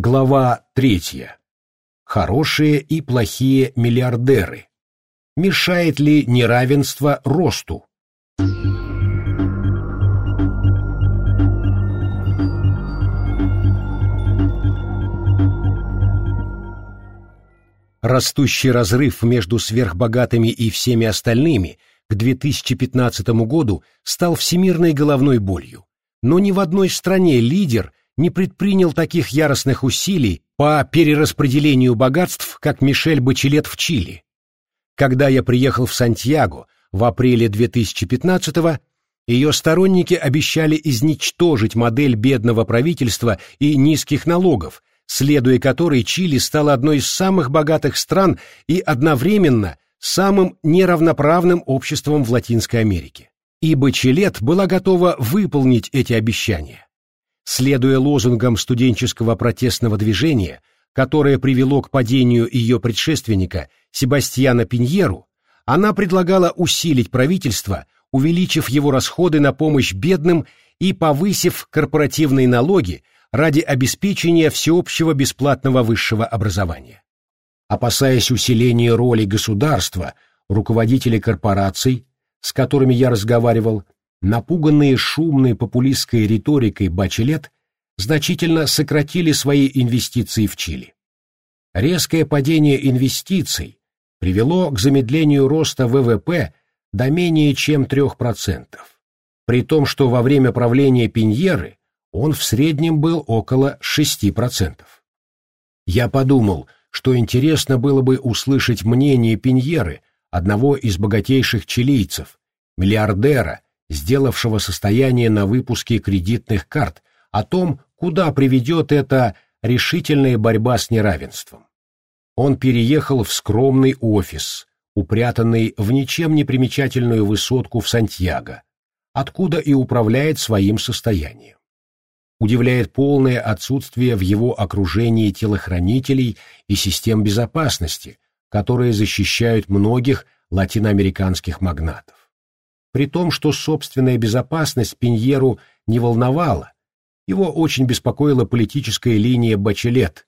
Глава третья. Хорошие и плохие миллиардеры. Мешает ли неравенство росту? Растущий разрыв между сверхбогатыми и всеми остальными к 2015 году стал всемирной головной болью. Но ни в одной стране лидер не предпринял таких яростных усилий по перераспределению богатств, как Мишель Бачелет в Чили. Когда я приехал в Сантьяго в апреле 2015-го, ее сторонники обещали изничтожить модель бедного правительства и низких налогов, следуя которой Чили стала одной из самых богатых стран и одновременно самым неравноправным обществом в Латинской Америке. И Бачелет была готова выполнить эти обещания. Следуя лозунгам студенческого протестного движения, которое привело к падению ее предшественника Себастьяна Пиньеру, она предлагала усилить правительство, увеличив его расходы на помощь бедным и повысив корпоративные налоги ради обеспечения всеобщего бесплатного высшего образования. Опасаясь усиления роли государства, руководители корпораций, с которыми я разговаривал, напуганные шумной популистской риторикой Бачелет, значительно сократили свои инвестиции в Чили. Резкое падение инвестиций привело к замедлению роста ВВП до менее чем 3%, при том, что во время правления Пиньеры он в среднем был около 6%. Я подумал, что интересно было бы услышать мнение Пиньеры, одного из богатейших чилийцев, миллиардера, сделавшего состояние на выпуске кредитных карт, о том, куда приведет эта решительная борьба с неравенством. Он переехал в скромный офис, упрятанный в ничем не примечательную высотку в Сантьяго, откуда и управляет своим состоянием. Удивляет полное отсутствие в его окружении телохранителей и систем безопасности, которые защищают многих латиноамериканских магнатов. При том, что собственная безопасность Пиньеру не волновала, его очень беспокоила политическая линия Бачелет.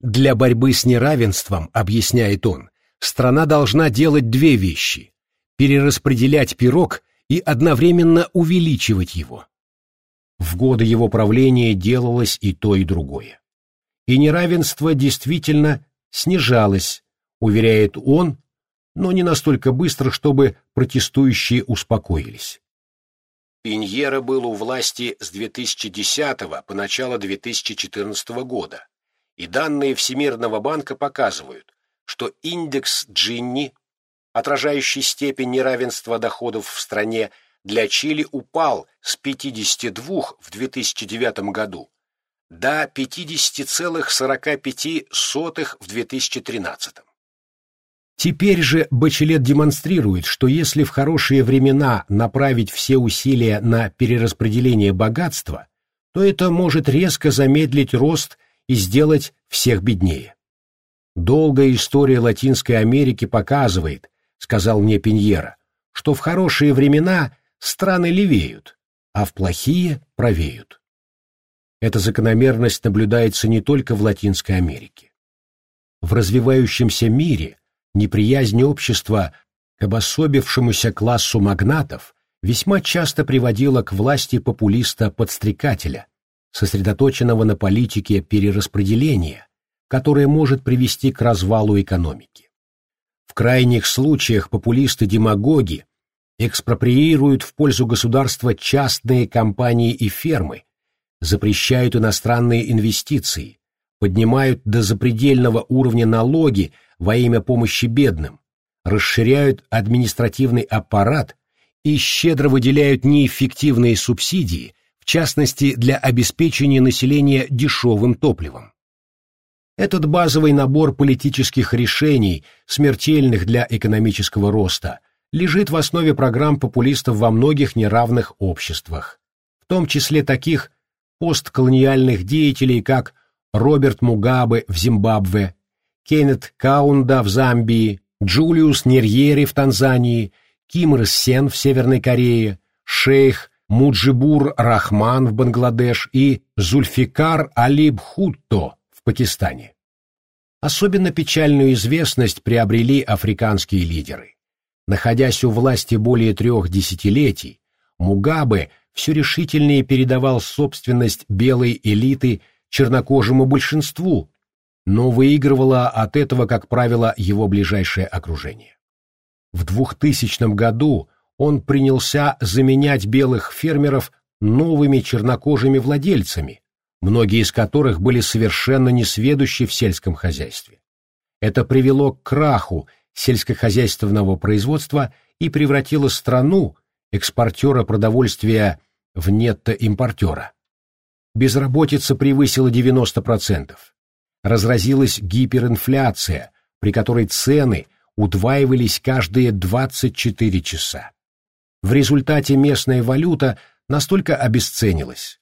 Для борьбы с неравенством, объясняет он, страна должна делать две вещи – перераспределять пирог и одновременно увеличивать его. В годы его правления делалось и то, и другое. И неравенство действительно снижалось, уверяет он, но не настолько быстро, чтобы протестующие успокоились. Пиньера был у власти с 2010 по начало 2014 года, и данные Всемирного банка показывают, что индекс Джинни, отражающий степень неравенства доходов в стране, для Чили упал с 52 в 2009 году до 50,45 в 2013. Теперь же Бачелет демонстрирует, что если в хорошие времена направить все усилия на перераспределение богатства, то это может резко замедлить рост и сделать всех беднее. Долгая история Латинской Америки показывает, сказал мне Пиньера, что в хорошие времена страны левеют, а в плохие правеют. Эта закономерность наблюдается не только в Латинской Америке. В развивающемся мире неприязнь общества к обособившемуся классу магнатов весьма часто приводила к власти популиста-подстрекателя, сосредоточенного на политике перераспределения, которая может привести к развалу экономики. В крайних случаях популисты-демагоги экспроприируют в пользу государства частные компании и фермы, запрещают иностранные инвестиции, поднимают до запредельного уровня налоги во имя помощи бедным, расширяют административный аппарат и щедро выделяют неэффективные субсидии, в частности для обеспечения населения дешевым топливом. Этот базовый набор политических решений, смертельных для экономического роста, лежит в основе программ популистов во многих неравных обществах, в том числе таких постколониальных деятелей, как Роберт Мугабе в Зимбабве, Кеннет Каунда в Замбии, Джулиус Нерьери в Танзании, Ким Ир Сен в Северной Корее, шейх Муджибур Рахман в Бангладеш и Зульфикар Али Бхутто в Пакистане. Особенно печальную известность приобрели африканские лидеры. Находясь у власти более трех десятилетий, Мугабе все решительнее передавал собственность белой элиты чернокожему большинству, но выигрывало от этого, как правило, его ближайшее окружение. В 2000 году он принялся заменять белых фермеров новыми чернокожими владельцами, многие из которых были совершенно несведущи в сельском хозяйстве. Это привело к краху сельскохозяйственного производства и превратило страну, экспортера продовольствия, в нетто-импортера. Безработица превысила 90%. Разразилась гиперинфляция, при которой цены удваивались каждые 24 часа. В результате местная валюта настолько обесценилась,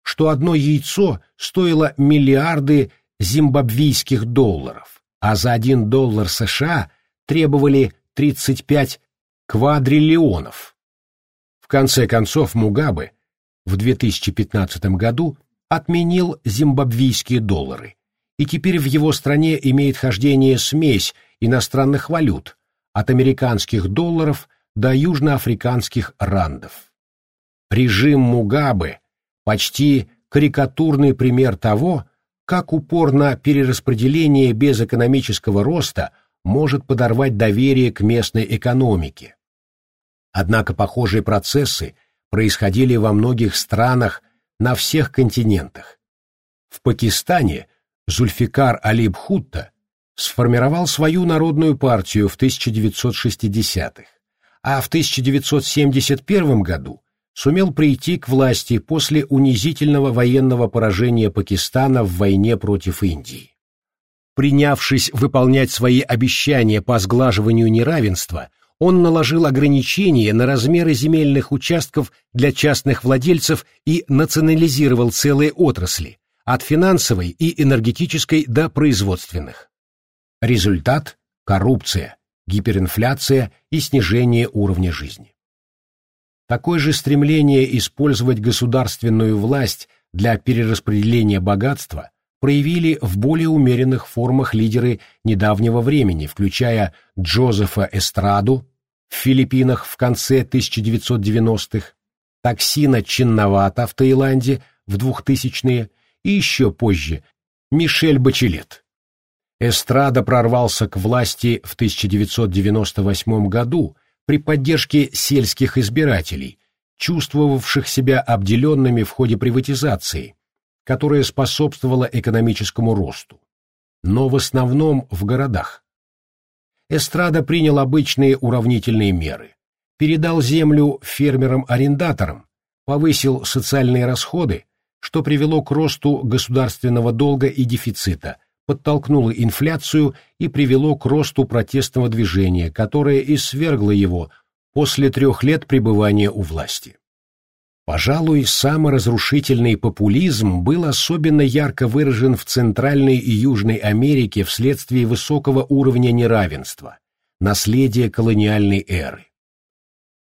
что одно яйцо стоило миллиарды зимбабвийских долларов, а за один доллар США требовали 35 квадриллионов. В конце концов Мугабе в 2015 году отменил зимбабвийские доллары, и теперь в его стране имеет хождение смесь иностранных валют, от американских долларов до южноафриканских рандов. Режим Мугабе – почти карикатурный пример того, как упор на перераспределение без экономического роста может подорвать доверие к местной экономике. Однако похожие процессы происходили во многих странах на всех континентах. В Пакистане Зульфикар Али Бхутта сформировал свою народную партию в 1960-х, а в 1971 году сумел прийти к власти после унизительного военного поражения Пакистана в войне против Индии. Принявшись выполнять свои обещания по сглаживанию неравенства, он наложил ограничения на размеры земельных участков для частных владельцев и национализировал целые отрасли, от финансовой и энергетической до производственных. Результат – коррупция, гиперинфляция и снижение уровня жизни. Такое же стремление использовать государственную власть для перераспределения богатства проявили в более умеренных формах лидеры недавнего времени, включая Джозефа Эстраду в Филиппинах в конце 1990-х, Таксина Чинновата в Таиланде в 2000-е и еще позже Мишель Бачелет. Эстрада прорвался к власти в 1998 году при поддержке сельских избирателей, чувствовавших себя обделенными в ходе приватизации, которая способствовала экономическому росту. Но в основном в городах. Эстрада принял обычные уравнительные меры, передал землю фермерам-арендаторам, повысил социальные расходы, что привело к росту государственного долга и дефицита, подтолкнуло инфляцию и привело к росту протестного движения, которое и свергло его после трех лет пребывания у власти. Пожалуй, саморазрушительный популизм был особенно ярко выражен в Центральной и Южной Америке вследствие высокого уровня неравенства, наследия колониальной эры.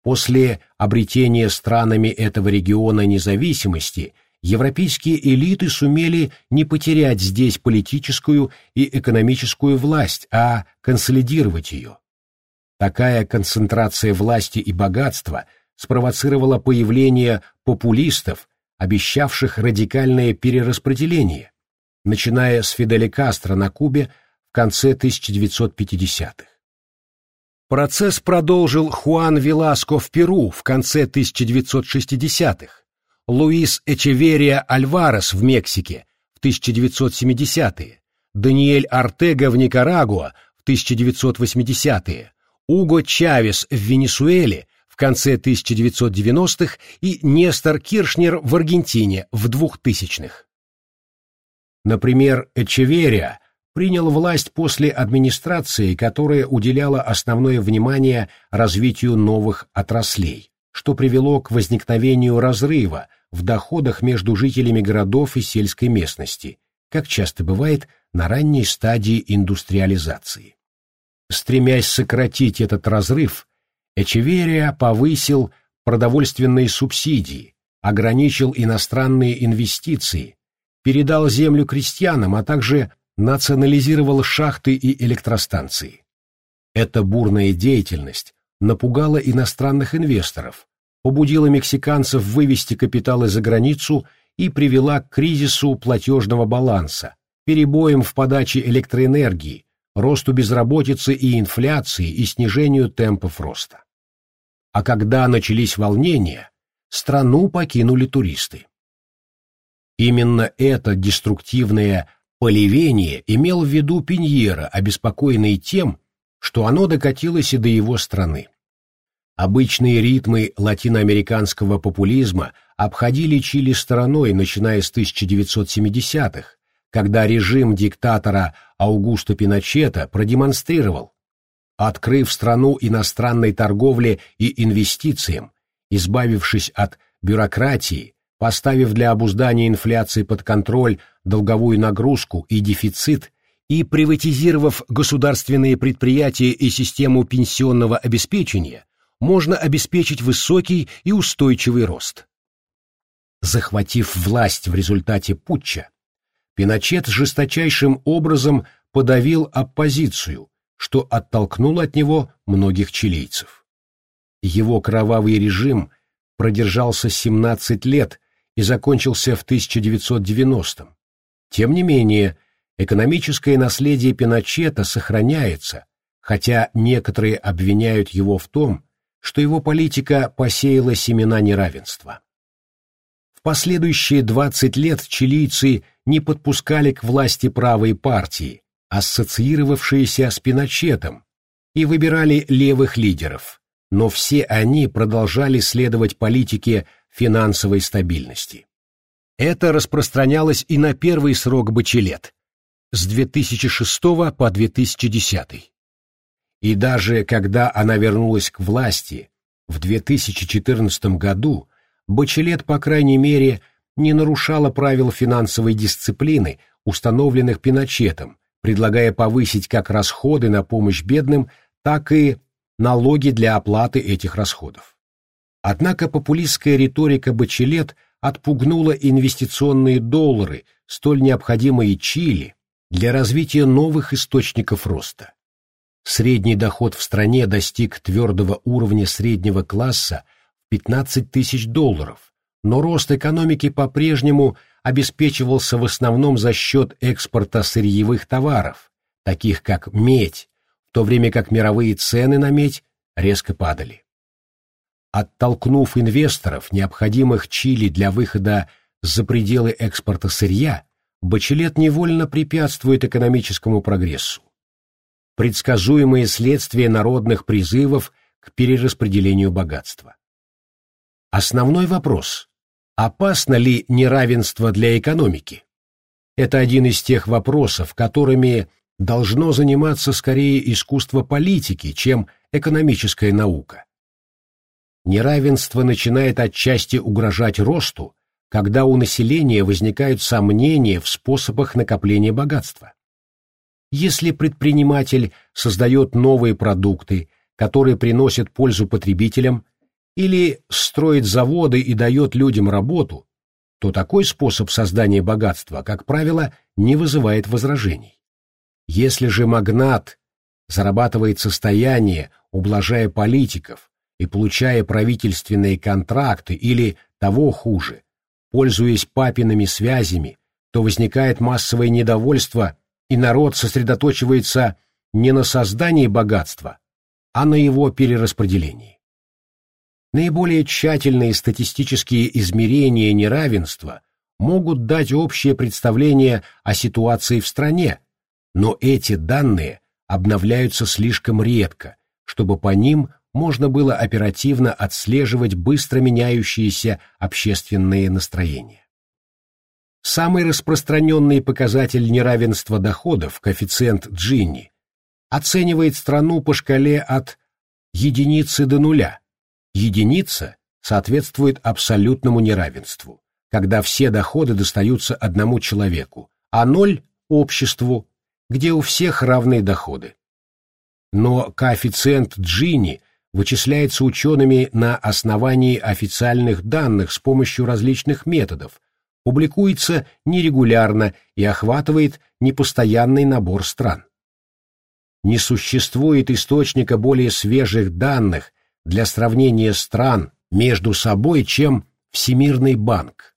После обретения странами этого региона независимости – европейские элиты сумели не потерять здесь политическую и экономическую власть, а консолидировать ее. Такая концентрация власти и богатства спровоцировала появление популистов, обещавших радикальное перераспределение, начиная с Фиделя Кастро на Кубе в конце 1950-х. Процесс продолжил Хуан Веласко в Перу в конце 1960-х, Луис Эчеверия Альварес в Мексике в 1970-е, Даниэль Артега в Никарагуа в 1980-е, Уго Чавес в Венесуэле конце 1990-х и Нестор Киршнер в Аргентине в 2000-х. Например, Эчеверия принял власть после администрации, которая уделяла основное внимание развитию новых отраслей, что привело к возникновению разрыва в доходах между жителями городов и сельской местности, как часто бывает на ранней стадии индустриализации. Стремясь сократить этот разрыв, Эчеверия повысил продовольственные субсидии, ограничил иностранные инвестиции, передал землю крестьянам, а также национализировал шахты и электростанции. Эта бурная деятельность напугала иностранных инвесторов, побудила мексиканцев вывести капиталы за границу и привела к кризису платежного баланса, перебоям в подаче электроэнергии, росту безработицы и инфляции и снижению темпов роста. А когда начались волнения, страну покинули туристы. Именно это деструктивное поливение имел в виду Пиньера, обеспокоенный тем, что оно докатилось и до его страны. Обычные ритмы латиноамериканского популизма обходили Чили стороной, начиная с 1970-х, когда режим диктатора Аугуста Пиночета продемонстрировал, открыв страну иностранной торговле и инвестициям, избавившись от бюрократии, поставив для обуздания инфляции под контроль долговую нагрузку и дефицит и приватизировав государственные предприятия и систему пенсионного обеспечения, можно обеспечить высокий и устойчивый рост. Захватив власть в результате путча, Пиночет жесточайшим образом подавил оппозицию, что оттолкнуло от него многих чилийцев. Его кровавый режим продержался 17 лет и закончился в 1990-м. Тем не менее, экономическое наследие Пиночета сохраняется, хотя некоторые обвиняют его в том, что его политика посеяла семена неравенства. В последующие 20 лет чилийцы не подпускали к власти правые партии, ассоциировавшиеся с Пиночетом, и выбирали левых лидеров, но все они продолжали следовать политике финансовой стабильности. Это распространялось и на первый срок Бачелет с 2006 по 2010. И даже когда она вернулась к власти в 2014 году, Бачелет, по крайней мере, не нарушала правил финансовой дисциплины, установленных Пиночетом, предлагая повысить как расходы на помощь бедным, так и налоги для оплаты этих расходов. Однако популистская риторика Бачелет отпугнула инвестиционные доллары, столь необходимые Чили, для развития новых источников роста. Средний доход в стране достиг твердого уровня среднего класса 15 тысяч долларов, но рост экономики по-прежнему обеспечивался в основном за счет экспорта сырьевых товаров, таких как медь, в то время как мировые цены на медь резко падали. Оттолкнув инвесторов, необходимых Чили для выхода за пределы экспорта сырья, Бачелет невольно препятствует экономическому прогрессу. Предсказуемые следствия народных призывов к перераспределению богатства. Основной вопрос – опасно ли неравенство для экономики? Это один из тех вопросов, которыми должно заниматься скорее искусство политики, чем экономическая наука. Неравенство начинает отчасти угрожать росту, когда у населения возникают сомнения в способах накопления богатства. Если предприниматель создает новые продукты, которые приносят пользу потребителям, или строит заводы и дает людям работу, то такой способ создания богатства, как правило, не вызывает возражений. Если же магнат зарабатывает состояние, ублажая политиков и получая правительственные контракты или, того хуже, пользуясь папиными связями, то возникает массовое недовольство, и народ сосредоточивается не на создании богатства, а на его перераспределении. Наиболее тщательные статистические измерения неравенства могут дать общее представление о ситуации в стране, но эти данные обновляются слишком редко, чтобы по ним можно было оперативно отслеживать быстро меняющиеся общественные настроения. Самый распространенный показатель неравенства доходов, коэффициент Джинни, оценивает страну по шкале от единицы до нуля, Единица соответствует абсолютному неравенству, когда все доходы достаются одному человеку, а ноль – обществу, где у всех равные доходы. Но коэффициент Джини вычисляется учеными на основании официальных данных с помощью различных методов, публикуется нерегулярно и охватывает непостоянный набор стран. Не существует источника более свежих данных для сравнения стран между собой, чем Всемирный банк,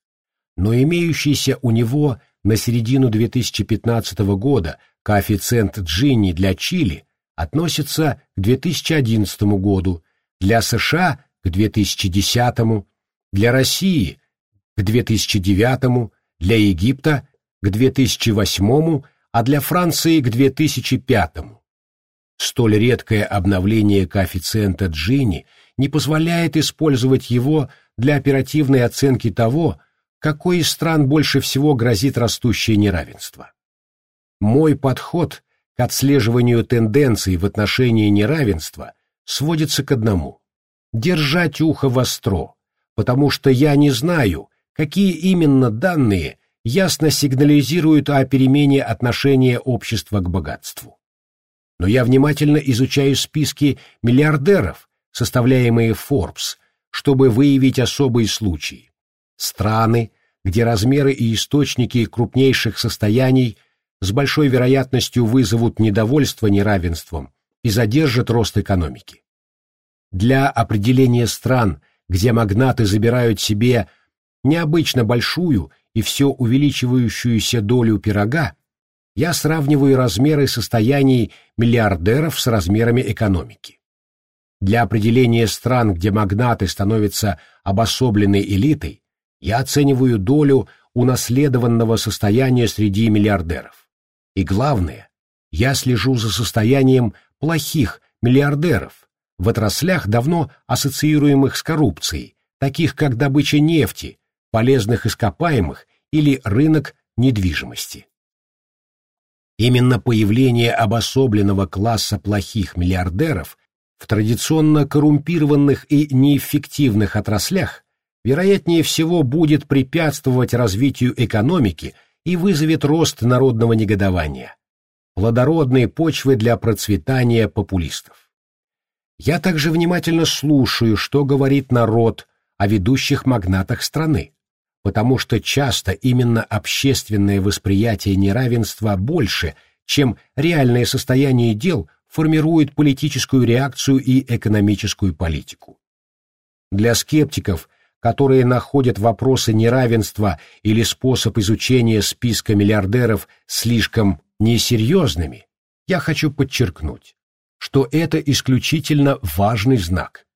но имеющийся у него на середину 2015 года коэффициент Джинни для Чили относится к 2011 году, для США к 2010, для России к 2009, для Египта к 2008, а для Франции к 2005. Столь редкое обновление коэффициента Джинни не позволяет использовать его для оперативной оценки того, какой из стран больше всего грозит растущее неравенство. Мой подход к отслеживанию тенденций в отношении неравенства сводится к одному – держать ухо востро, потому что я не знаю, какие именно данные ясно сигнализируют о перемене отношения общества к богатству. Но я внимательно изучаю списки миллиардеров, составляемые Forbes, чтобы выявить особые случаи. Страны, где размеры и источники крупнейших состояний с большой вероятностью вызовут недовольство неравенством и задержат рост экономики. Для определения стран, где магнаты забирают себе необычно большую и все увеличивающуюся долю пирога, я сравниваю размеры состояний миллиардеров с размерами экономики. Для определения стран, где магнаты становятся обособленной элитой, я оцениваю долю унаследованного состояния среди миллиардеров. И главное, я слежу за состоянием плохих миллиардеров в отраслях, давно ассоциируемых с коррупцией, таких как добыча нефти, полезных ископаемых или рынок недвижимости. Именно появление обособленного класса плохих миллиардеров в традиционно коррумпированных и неэффективных отраслях вероятнее всего будет препятствовать развитию экономики и вызовет рост народного негодования, плодородные почвы для процветания популистов. Я также внимательно слушаю, что говорит народ о ведущих магнатах страны, потому что часто именно общественное восприятие неравенства больше, чем реальное состояние дел формирует политическую реакцию и экономическую политику. Для скептиков, которые находят вопросы неравенства или способ изучения списка миллиардеров слишком несерьезными, я хочу подчеркнуть, что это исключительно важный знак.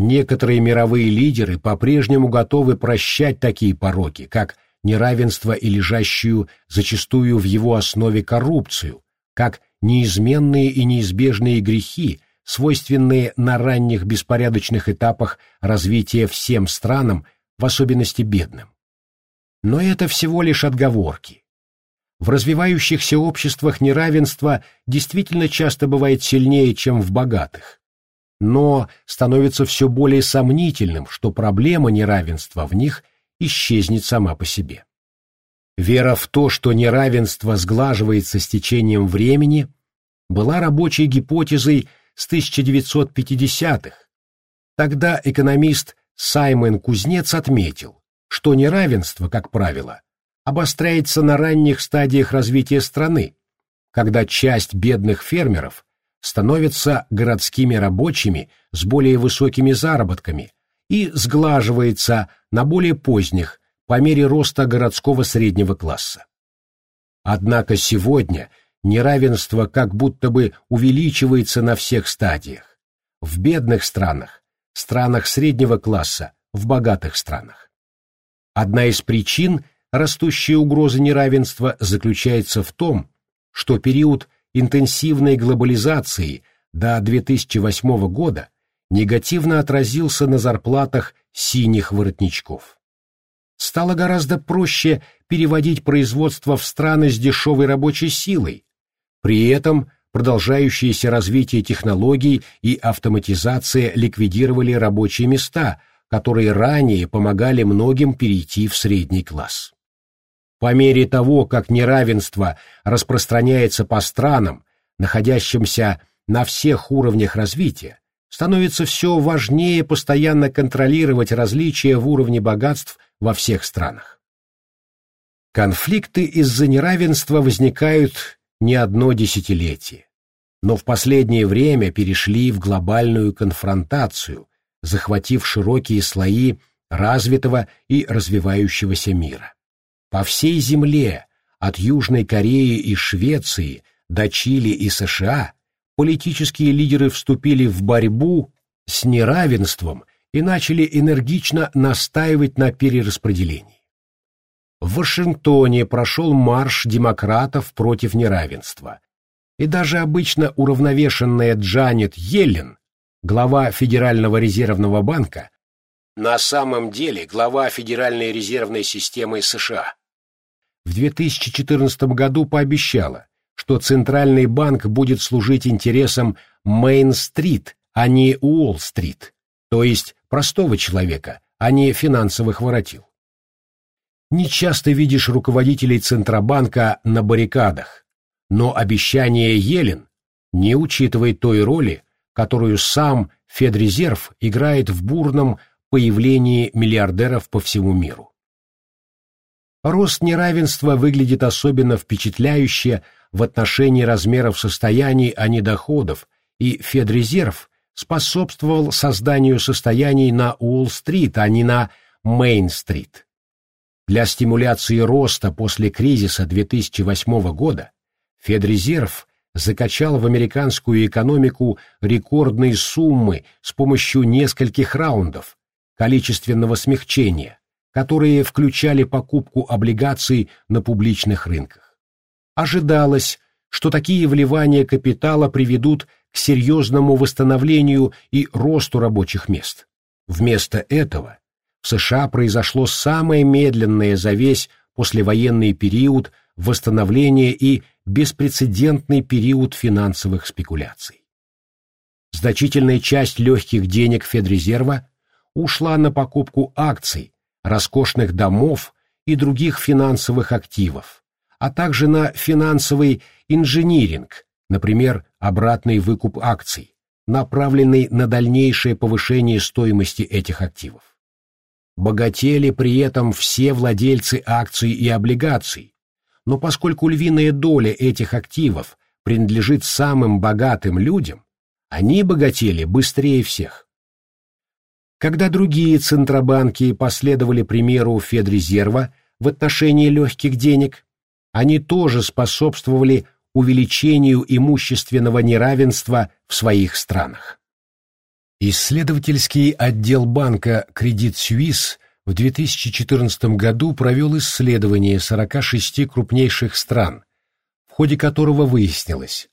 Некоторые мировые лидеры по-прежнему готовы прощать такие пороки, как неравенство и лежащую зачастую в его основе коррупцию, как неизменные и неизбежные грехи, свойственные на ранних беспорядочных этапах развития всем странам, в особенности бедным. Но это всего лишь отговорки. В развивающихся обществах неравенство действительно часто бывает сильнее, чем в богатых но становится все более сомнительным, что проблема неравенства в них исчезнет сама по себе. Вера в то, что неравенство сглаживается с течением времени, была рабочей гипотезой с 1950-х. Тогда экономист Саймон Кузнец отметил, что неравенство, как правило, обостряется на ранних стадиях развития страны, когда часть бедных фермеров становятся городскими рабочими с более высокими заработками и сглаживается на более поздних по мере роста городского среднего класса. Однако сегодня неравенство как будто бы увеличивается на всех стадиях. В бедных странах, странах среднего класса, в богатых странах. Одна из причин растущей угрозы неравенства заключается в том, что период интенсивной глобализации до 2008 года негативно отразился на зарплатах синих воротничков. Стало гораздо проще переводить производство в страны с дешевой рабочей силой. При этом продолжающееся развитие технологий и автоматизация ликвидировали рабочие места, которые ранее помогали многим перейти в средний класс. По мере того, как неравенство распространяется по странам, находящимся на всех уровнях развития, становится все важнее постоянно контролировать различия в уровне богатств во всех странах. Конфликты из-за неравенства возникают не одно десятилетие, но в последнее время перешли в глобальную конфронтацию, захватив широкие слои развитого и развивающегося мира. По всей Земле, от Южной Кореи и Швеции до Чили и США, политические лидеры вступили в борьбу с неравенством и начали энергично настаивать на перераспределении. В Вашингтоне прошел марш демократов против неравенства, и даже обычно уравновешенная Джанет Йеллен, глава Федерального резервного банка, на самом деле глава Федеральной резервной системы США, в 2014 году пообещала, что Центральный банк будет служить интересам Мейн-стрит, а не Уолл-стрит, то есть простого человека, а не финансовых воротил. Не часто видишь руководителей Центробанка на баррикадах, но обещание Елен не учитывает той роли, которую сам Федрезерв играет в бурном появлении миллиардеров по всему миру. Рост неравенства выглядит особенно впечатляюще в отношении размеров состояний, а не доходов, и Федрезерв способствовал созданию состояний на Уолл-стрит, а не на Мейн-стрит. Для стимуляции роста после кризиса 2008 года Федрезерв закачал в американскую экономику рекордные суммы с помощью нескольких раундов количественного смягчения, которые включали покупку облигаций на публичных рынках. Ожидалось, что такие вливания капитала приведут к серьезному восстановлению и росту рабочих мест. Вместо этого в США произошло самое медленное за весь послевоенный период восстановления и беспрецедентный период финансовых спекуляций. Значительная часть легких денег Федрезерва ушла на покупку акций, роскошных домов и других финансовых активов, а также на финансовый инжиниринг, например, обратный выкуп акций, направленный на дальнейшее повышение стоимости этих активов. Богатели при этом все владельцы акций и облигаций, но поскольку львиная доля этих активов принадлежит самым богатым людям, они богатели быстрее всех. Когда другие центробанки последовали примеру Федрезерва в отношении легких денег, они тоже способствовали увеличению имущественного неравенства в своих странах. Исследовательский отдел банка Credit Suisse в 2014 году провел исследование 46 крупнейших стран, в ходе которого выяснилось,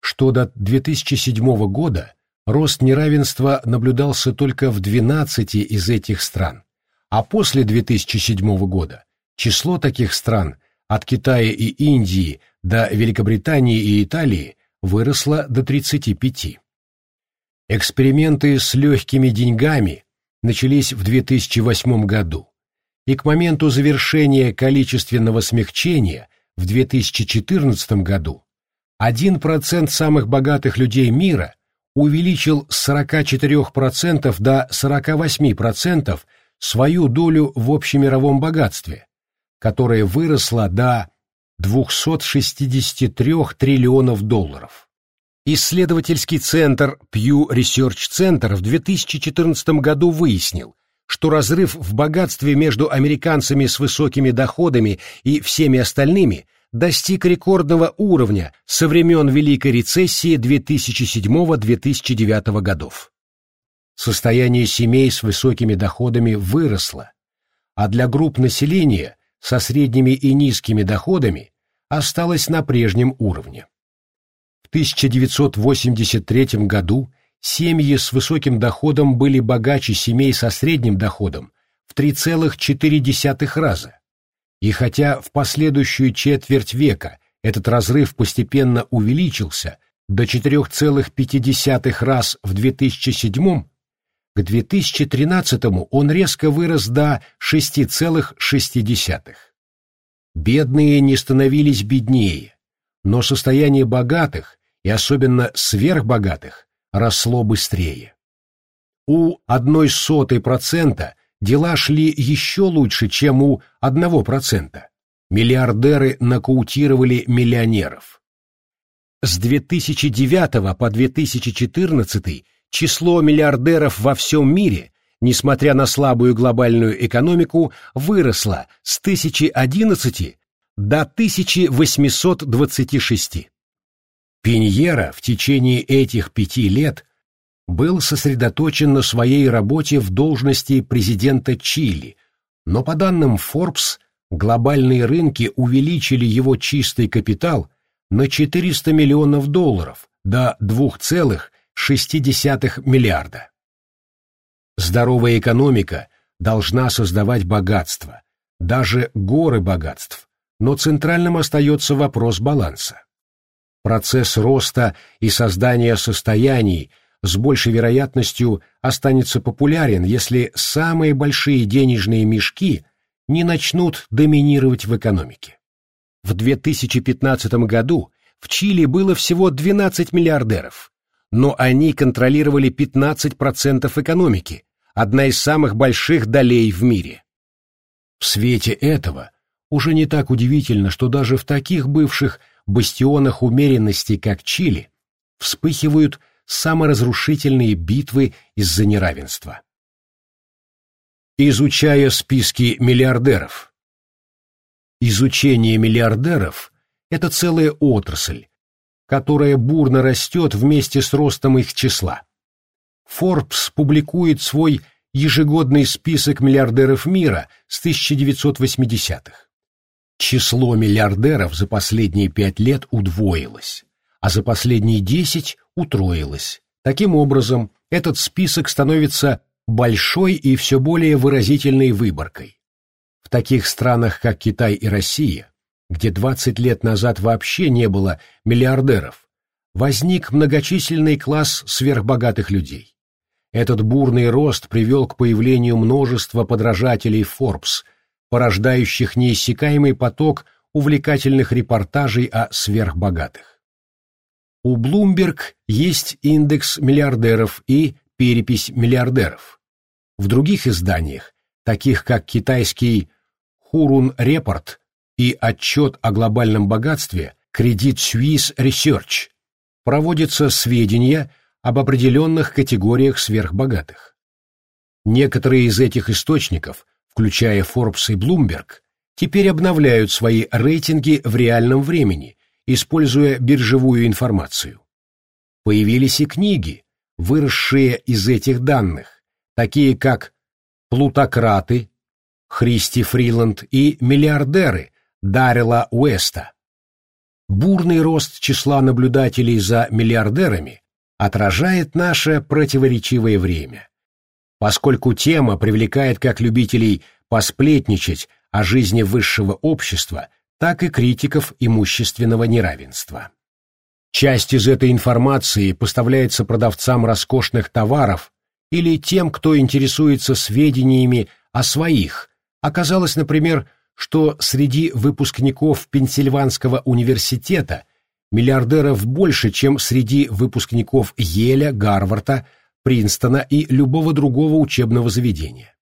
что до 2007 года рост неравенства наблюдался только в 12 из этих стран, а после 2007 года число таких стран от Китая и Индии до Великобритании и Италии выросло до 35. Эксперименты с легкими деньгами начались в 2008 году, и к моменту завершения количественного смягчения в 2014 году 1% самых богатых людей мира увеличил с 44% до 48% свою долю в общемировом богатстве, которое выросло до 263 триллионов долларов. Исследовательский центр Pew Research Center в 2014 году выяснил, что разрыв в богатстве между американцами с высокими доходами и всеми остальными достиг рекордного уровня со времен Великой рецессии 2007-2009 годов. Состояние семей с высокими доходами выросло, а для групп населения со средними и низкими доходами осталось на прежнем уровне. В 1983 году семьи с высоким доходом были богаче семей со средним доходом в 3,4 раза. И хотя в последующую четверть века этот разрыв постепенно увеличился до 4,5 раз в 2007, к 2013 он резко вырос до 6,6. Бедные не становились беднее, но состояние богатых и особенно сверхбогатых, росло быстрее. У одной сотой процента дела шли еще лучше, чем у одного процента, Миллиардеры нокаутировали миллионеров. С 2009 по 2014 число миллиардеров во всем мире, несмотря на слабую глобальную экономику, выросло с 1011 до 1826. Пиньера в течение этих пяти лет был сосредоточен на своей работе в должности президента Чили, но по данным Forbes, глобальные рынки увеличили его чистый капитал на 400 миллионов долларов до 2,6 миллиарда. Здоровая экономика должна создавать богатство, даже горы богатств, но центральным остается вопрос баланса. Процесс роста и создания состояний с большей вероятностью останется популярен, если самые большие денежные мешки не начнут доминировать в экономике. В 2015 году в Чили было всего 12 миллиардеров, но они контролировали 15% экономики, одна из самых больших долей в мире. В свете этого уже не так удивительно, что даже в таких бывших бастионах умеренности, как Чили, вспыхивают саморазрушительные битвы из-за неравенства. Изучая списки миллиардеров. Изучение миллиардеров – это целая отрасль, которая бурно растет вместе с ростом их числа. Forbes публикует свой ежегодный список миллиардеров мира с 1980-х. Число миллиардеров за последние пять лет удвоилось, а за последние десять утроилось. Таким образом, этот список становится большой и все более выразительной выборкой. В таких странах, как Китай и Россия, где 20 лет назад вообще не было миллиардеров, возник многочисленный класс сверхбогатых людей. Этот бурный рост привел к появлению множества подражателей Forbes – порождающих неиссякаемый поток увлекательных репортажей о сверхбогатых. У Bloomberg есть индекс миллиардеров и перепись миллиардеров. В других изданиях, таких как китайский Hurun Report и отчет о глобальном богатстве Credit Suisse Research, проводятся сведения об определенных категориях сверхбогатых. Некоторые из этих источников включая Forbes и Bloomberg, теперь обновляют свои рейтинги в реальном времени, используя биржевую информацию. Появились и книги, выросшие из этих данных, такие как «Плутократы», Христи Фриланд и «Миллиардеры» Даррела Уэста. Бурный рост числа наблюдателей за миллиардерами отражает наше противоречивое время поскольку тема привлекает как любителей посплетничать о жизни высшего общества, так и критиков имущественного неравенства. Часть из этой информации поставляется продавцам роскошных товаров или тем, кто интересуется сведениями о своих. Оказалось, например, что среди выпускников Пенсильванского университета миллиардеров больше, чем среди выпускников Еля, Гарварда, Принстона и любого другого учебного заведения.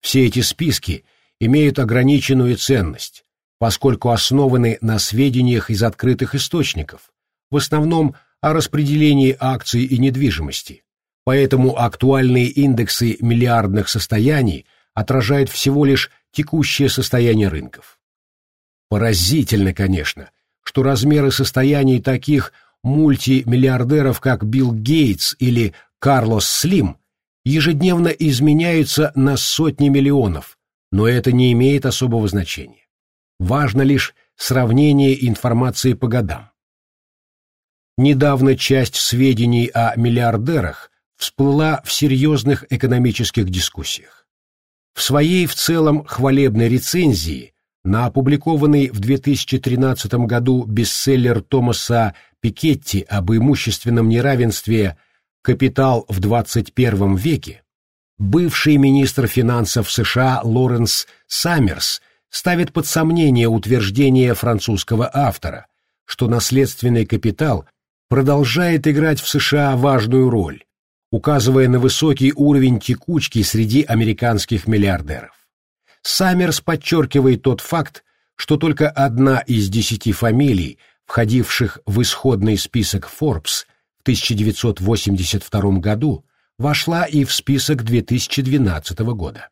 Все эти списки имеют ограниченную ценность, поскольку основаны на сведениях из открытых источников, в основном о распределении акций и недвижимости, поэтому актуальные индексы миллиардных состояний отражают всего лишь текущее состояние рынков. Поразительно, конечно, что размеры состояний таких мультимиллиардеров, как Билл Гейтс или Карлос Слим ежедневно изменяются на сотни миллионов, но это не имеет особого значения. Важно лишь сравнение информации по годам. Недавно часть сведений о миллиардерах всплыла в серьезных экономических дискуссиях. В своей в целом хвалебной рецензии на опубликованный в 2013 году бестселлер Томаса Пикетти об имущественном неравенстве – «Капитал в 21 веке», бывший министр финансов США Лоренс Саммерс ставит под сомнение утверждение французского автора, что наследственный капитал продолжает играть в США важную роль, указывая на высокий уровень текучки среди американских миллиардеров. Саммерс подчеркивает тот факт, что только одна из десяти фамилий, входивших в исходный список Forbes в 1982 году, вошла и в список 2012 года.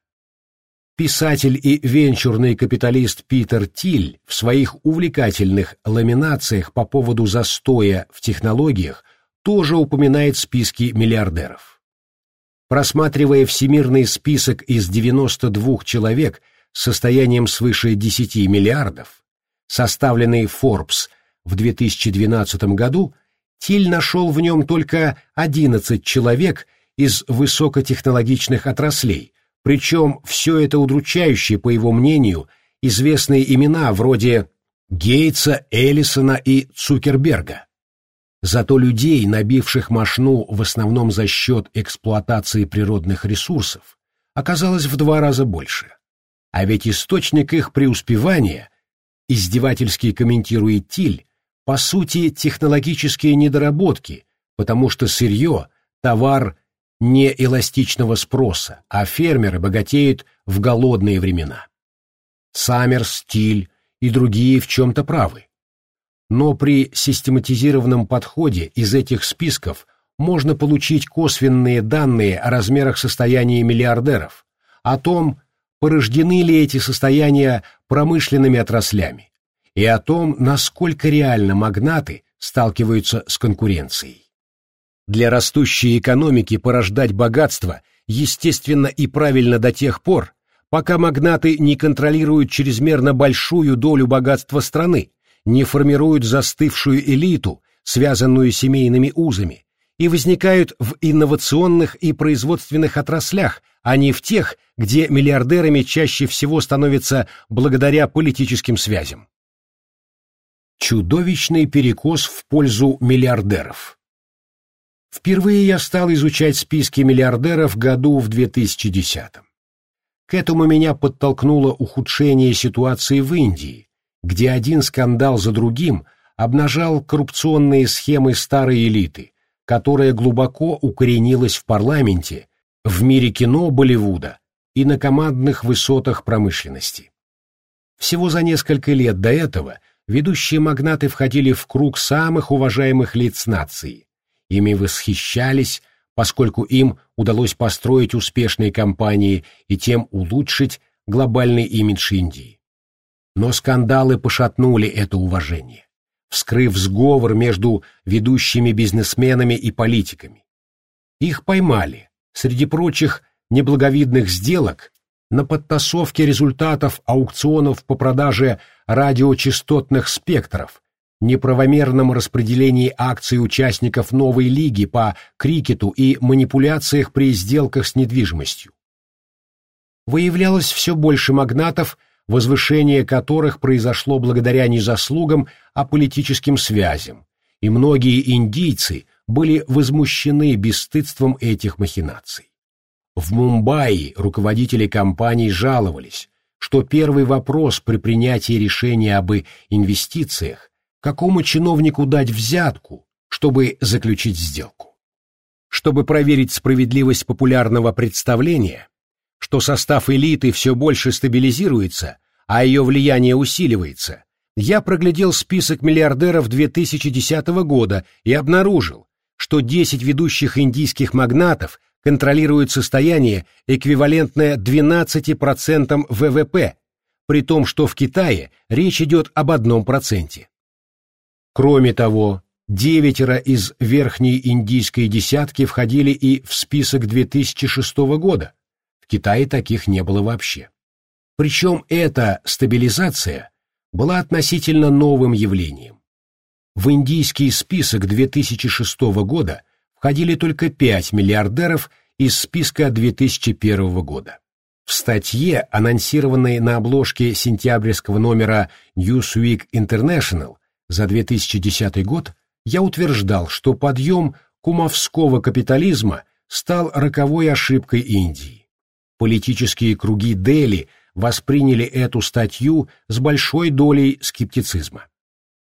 Писатель и венчурный капиталист Питер Тиль в своих увлекательных ламинациях по поводу застоя в технологиях тоже упоминает списки миллиардеров. Просматривая всемирный список из 92 человек с состоянием свыше 10 миллиардов, составленный Forbes в 2012 году, Тиль нашел в нем только 11 человек из высокотехнологичных отраслей, причем все это удручающие, по его мнению, известные имена вроде Гейтса, Эллисона и Цукерберга. Зато людей, набивших мошну в основном за счет эксплуатации природных ресурсов, оказалось в два раза больше. А ведь источник их преуспевания, издевательски комментирует Тиль, по сути технологические недоработки, потому что сырье – товар не эластичного спроса, а фермеры богатеют в голодные времена. Саммерс, Стиль и другие в чем-то правы. Но при систематизированном подходе из этих списков можно получить косвенные данные о размерах состояния миллиардеров, о том, порождены ли эти состояния промышленными отраслями, и о том, насколько реально магнаты сталкиваются с конкуренцией. Для растущей экономики порождать богатство естественно и правильно до тех пор, пока магнаты не контролируют чрезмерно большую долю богатства страны, не формируют застывшую элиту, связанную семейными узами, и возникают в инновационных и производственных отраслях, а не в тех, где миллиардерами чаще всего становятся благодаря политическим связям. Чудовищный перекос в пользу миллиардеров. Впервые я стал изучать списки миллиардеров году в 2010-м. К этому меня подтолкнуло ухудшение ситуации в Индии, где один скандал за другим обнажал коррупционные схемы старой элиты, которая глубоко укоренилась в парламенте, в мире кино Болливуда и на командных высотах промышленности. Всего за несколько лет до этого ведущие магнаты входили в круг самых уважаемых лиц нации, Ими восхищались, поскольку им удалось построить успешные компании и тем улучшить глобальный имидж Индии. Но скандалы пошатнули это уважение, вскрыв сговор между ведущими бизнесменами и политиками. Их поймали, среди прочих неблаговидных сделок, на подтасовке результатов аукционов по продаже радиочастотных спектров неправомерном распределении акций участников новой лиги по крикету и манипуляциях при сделках с недвижимостью. Выявлялось все больше магнатов, возвышение которых произошло благодаря не заслугам, а политическим связям, и многие индийцы были возмущены бесстыдством этих махинаций. В Мумбаи руководители компаний жаловались, что первый вопрос при принятии решения об инвестициях какому чиновнику дать взятку, чтобы заключить сделку. Чтобы проверить справедливость популярного представления, что состав элиты все больше стабилизируется, а ее влияние усиливается, я проглядел список миллиардеров 2010 года и обнаружил, что 10 ведущих индийских магнатов контролируют состояние, эквивалентное 12% ВВП, при том, что в Китае речь идет об одном проценте. Кроме того, девятеро из верхней индийской десятки входили и в список 2006 года. В Китае таких не было вообще. Причем эта стабилизация была относительно новым явлением. В индийский список 2006 года входили только пять миллиардеров из списка 2001 года. В статье, анонсированной на обложке сентябрьского номера Newsweek International, за 2010 год я утверждал, что подъем кумовского капитализма стал роковой ошибкой Индии. Политические круги Дели восприняли эту статью с большой долей скептицизма.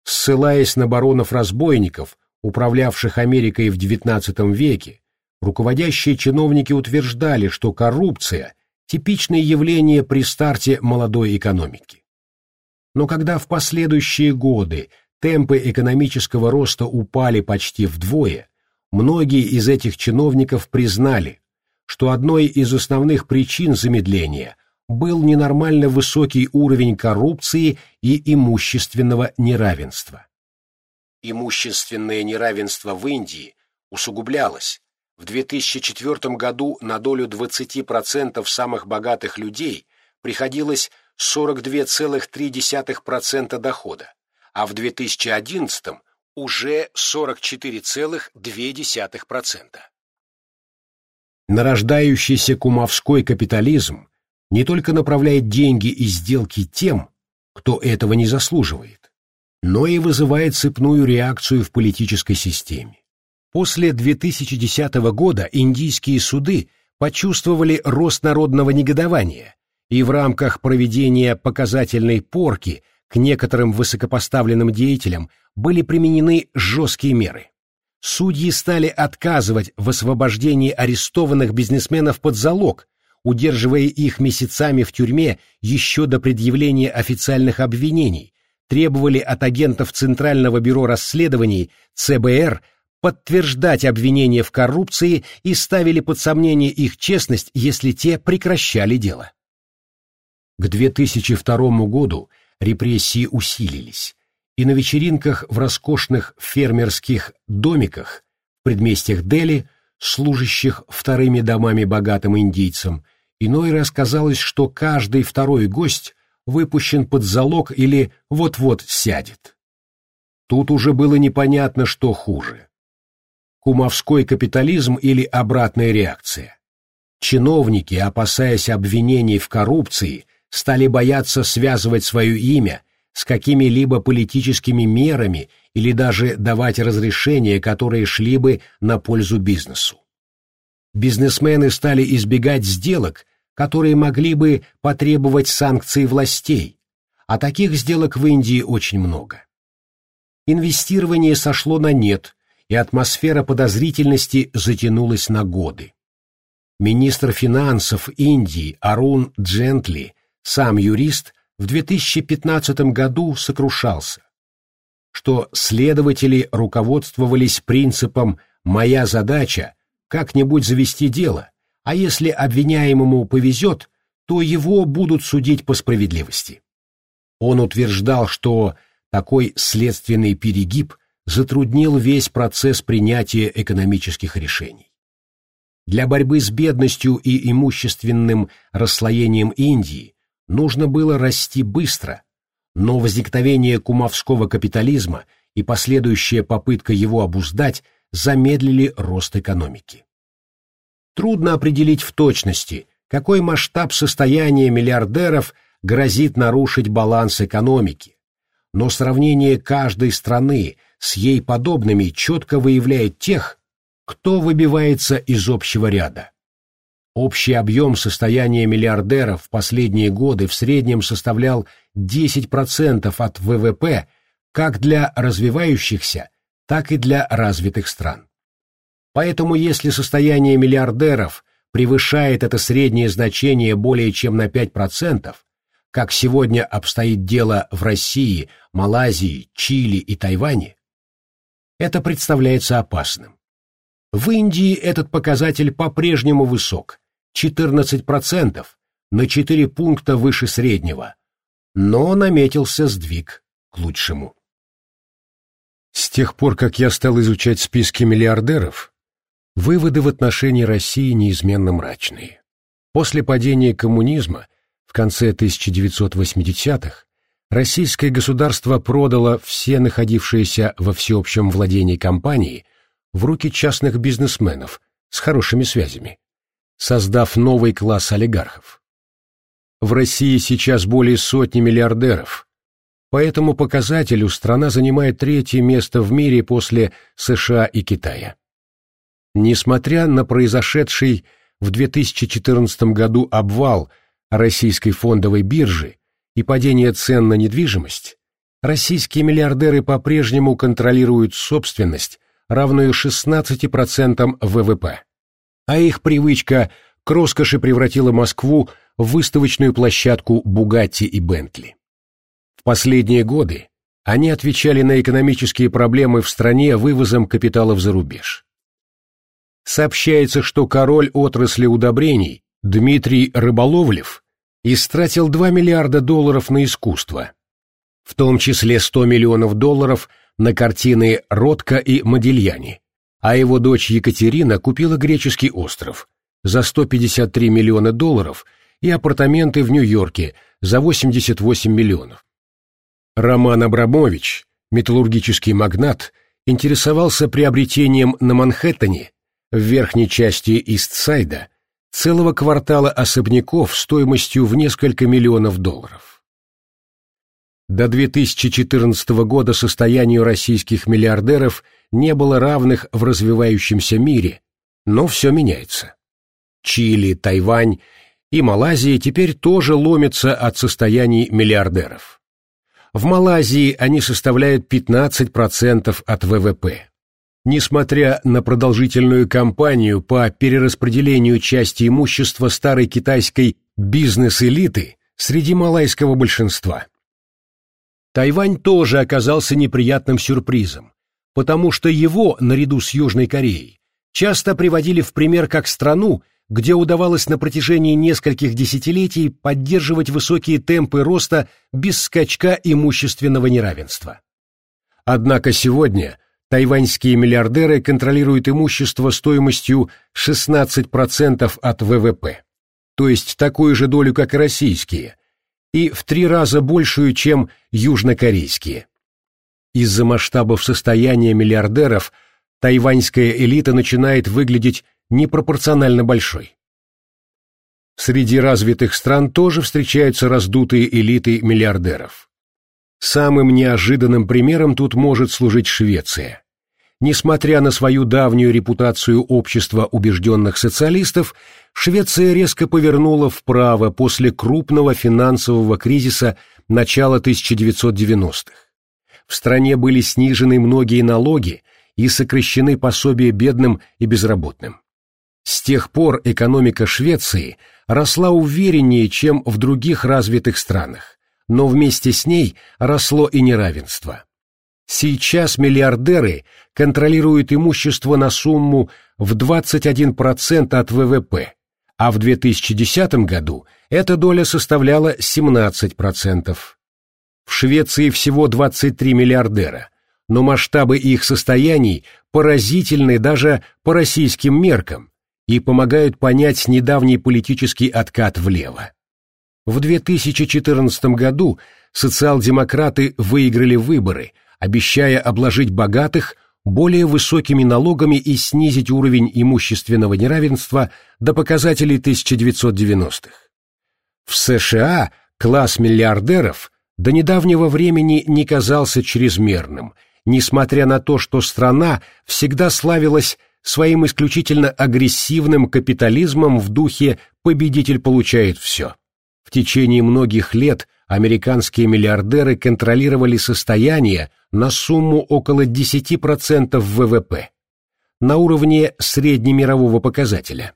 Ссылаясь на баронов-разбойников, управлявших Америкой в XIX веке, руководящие чиновники утверждали, что коррупция – типичное явление при старте молодой экономики. Но когда в последующие годы темпы экономического роста упали почти вдвое, многие из этих чиновников признали, что одной из основных причин замедления был ненормально высокий уровень коррупции и имущественного неравенства. Имущественное неравенство в Индии усугублялось. В 2004 году на долю 20% самых богатых людей приходилось 42,3% дохода, а в 2011 уже 44,2%. Нарождающийся кумовской капитализм не только направляет деньги и сделки тем, кто этого не заслуживает, но и вызывает цепную реакцию в политической системе. После 2010 года индийские суды почувствовали рост народного негодования и в рамках проведения показательной порки к некоторым высокопоставленным деятелям были применены жесткие меры. Судьи стали отказывать в освобождении арестованных бизнесменов под залог, удерживая их месяцами в тюрьме еще до предъявления официальных обвинений, требовали от агентов Центрального бюро расследований ЦБР подтверждать обвинения в коррупции и ставили под сомнение их честность, если те прекращали дело. К 2002 году репрессии усилились, и на вечеринках в роскошных фермерских домиках в предместьях Дели, служащих вторыми домами богатым индийцам, иной раз казалось, что каждый второй гость выпущен под залог или вот-вот сядет. Тут уже было непонятно, что хуже кумовской капитализм или обратная реакция. Чиновники, опасаясь обвинений в коррупции, стали бояться связывать свое имя с какими-либо политическими мерами или даже давать разрешения, которые шли бы на пользу бизнесу. Бизнесмены стали избегать сделок, которые могли бы потребовать санкций властей, а таких сделок в Индии очень много. Инвестирование сошло на нет, и атмосфера подозрительности затянулась на годы. Министр финансов Индии Арун Джентли, сам юрист, в 2015 году сокрушался, что следователи руководствовались принципом «моя задача – как-нибудь завести дело, а если обвиняемому повезет, то его будут судить по справедливости». Он утверждал, что такой следственный перегиб – затруднил весь процесс принятия экономических решений. Для борьбы с бедностью и имущественным расслоением Индии нужно было расти быстро, но возникновение кумовского капитализма и последующая попытка его обуздать замедлили рост экономики. Трудно определить в точности, какой масштаб состояния миллиардеров грозит нарушить баланс экономики, но сравнение каждой страны с ей подобными четко выявляет тех, кто выбивается из общего ряда. Общий объем состояния миллиардеров в последние годы в среднем составлял 10% от ВВП как для развивающихся, так и для развитых стран. Поэтому если состояние миллиардеров превышает это среднее значение более чем на 5%, как сегодня обстоит дело в России, Малайзии, Чили и Тайване, это представляется опасным. В Индии этот показатель по-прежнему высок – 14%, на 4 пункта выше среднего, но наметился сдвиг к лучшему. С тех пор, как я стал изучать списки миллиардеров, выводы в отношении России неизменно мрачные. После падения коммунизма в конце 1980-х российское государство продало все находившиеся во всеобщем владении компании в руки частных бизнесменов с хорошими связями, создав новый класс олигархов. В России сейчас более сотни миллиардеров. По этому показателю страна занимает третье место в мире после США и Китая. Несмотря на произошедший в 2014 году обвал российской фондовой биржи, и падение цен на недвижимость, российские миллиардеры по-прежнему контролируют собственность, равную 16% ВВП. А их привычка к роскоши превратила Москву в выставочную площадку Бугатти и Бентли. В последние годы они отвечали на экономические проблемы в стране вывозом капиталов за рубеж. Сообщается, что король отрасли удобрений Дмитрий Рыболовлев истратил 2 миллиарда долларов на искусство, в том числе 100 миллионов долларов на картины Ротко и Модильяни, а его дочь Екатерина купила греческий остров за 153 миллиона долларов и апартаменты в Нью-Йорке за 88 миллионов. Роман Абрамович, металлургический магнат, интересовался приобретением на Манхэттене, в верхней части Истсайда, целого квартала особняков стоимостью в несколько миллионов долларов. До 2014 года состоянию российских миллиардеров не было равных в развивающемся мире, но все меняется. Чили, Тайвань и Малайзия теперь тоже ломятся от состояний миллиардеров. В Малайзии они составляют 15% от ВВП. Несмотря на продолжительную кампанию по перераспределению части имущества старой китайской бизнес-элиты среди малайского большинства. Тайвань тоже оказался неприятным сюрпризом, потому что его, наряду с Южной Кореей, часто приводили в пример как страну, где удавалось на протяжении нескольких десятилетий поддерживать высокие темпы роста без скачка имущественного неравенства. Однако сегодня тайваньские миллиардеры контролируют имущество стоимостью 16% от ВВП, то есть такую же долю, как и российские, и в три раза большую, чем южнокорейские. Из-за масштабов состояния миллиардеров тайваньская элита начинает выглядеть непропорционально большой. Среди развитых стран тоже встречаются раздутые элиты миллиардеров. Самым неожиданным примером тут может служить Швеция. Несмотря на свою давнюю репутацию общества убежденных социалистов, Швеция резко повернула вправо после крупного финансового кризиса начала 1990-х. В стране были снижены многие налоги и сокращены пособия бедным и безработным. С тех пор экономика Швеции росла увереннее, чем в других развитых странах, но вместе с ней росло и неравенство. Сейчас миллиардеры контролируют имущество на сумму в 21% от ВВП, а в 2010 году эта доля составляла 17%. В Швеции всего 23 миллиардера, но масштабы их состояний поразительны даже по российским меркам, и помогают понять недавний политический откат влево. В 2014 году социал-демократы выиграли выборы, обещая обложить богатых более высокими налогами и снизить уровень имущественного неравенства до показателей 1990-х. В США класс миллиардеров до недавнего времени не казался чрезмерным, несмотря на то, что страна всегда славилась своим исключительно агрессивным капитализмом в духе «победитель получает все». В течение многих лет американские миллиардеры контролировали состояние на сумму около 10% ВВП, на уровне среднемирового показателя.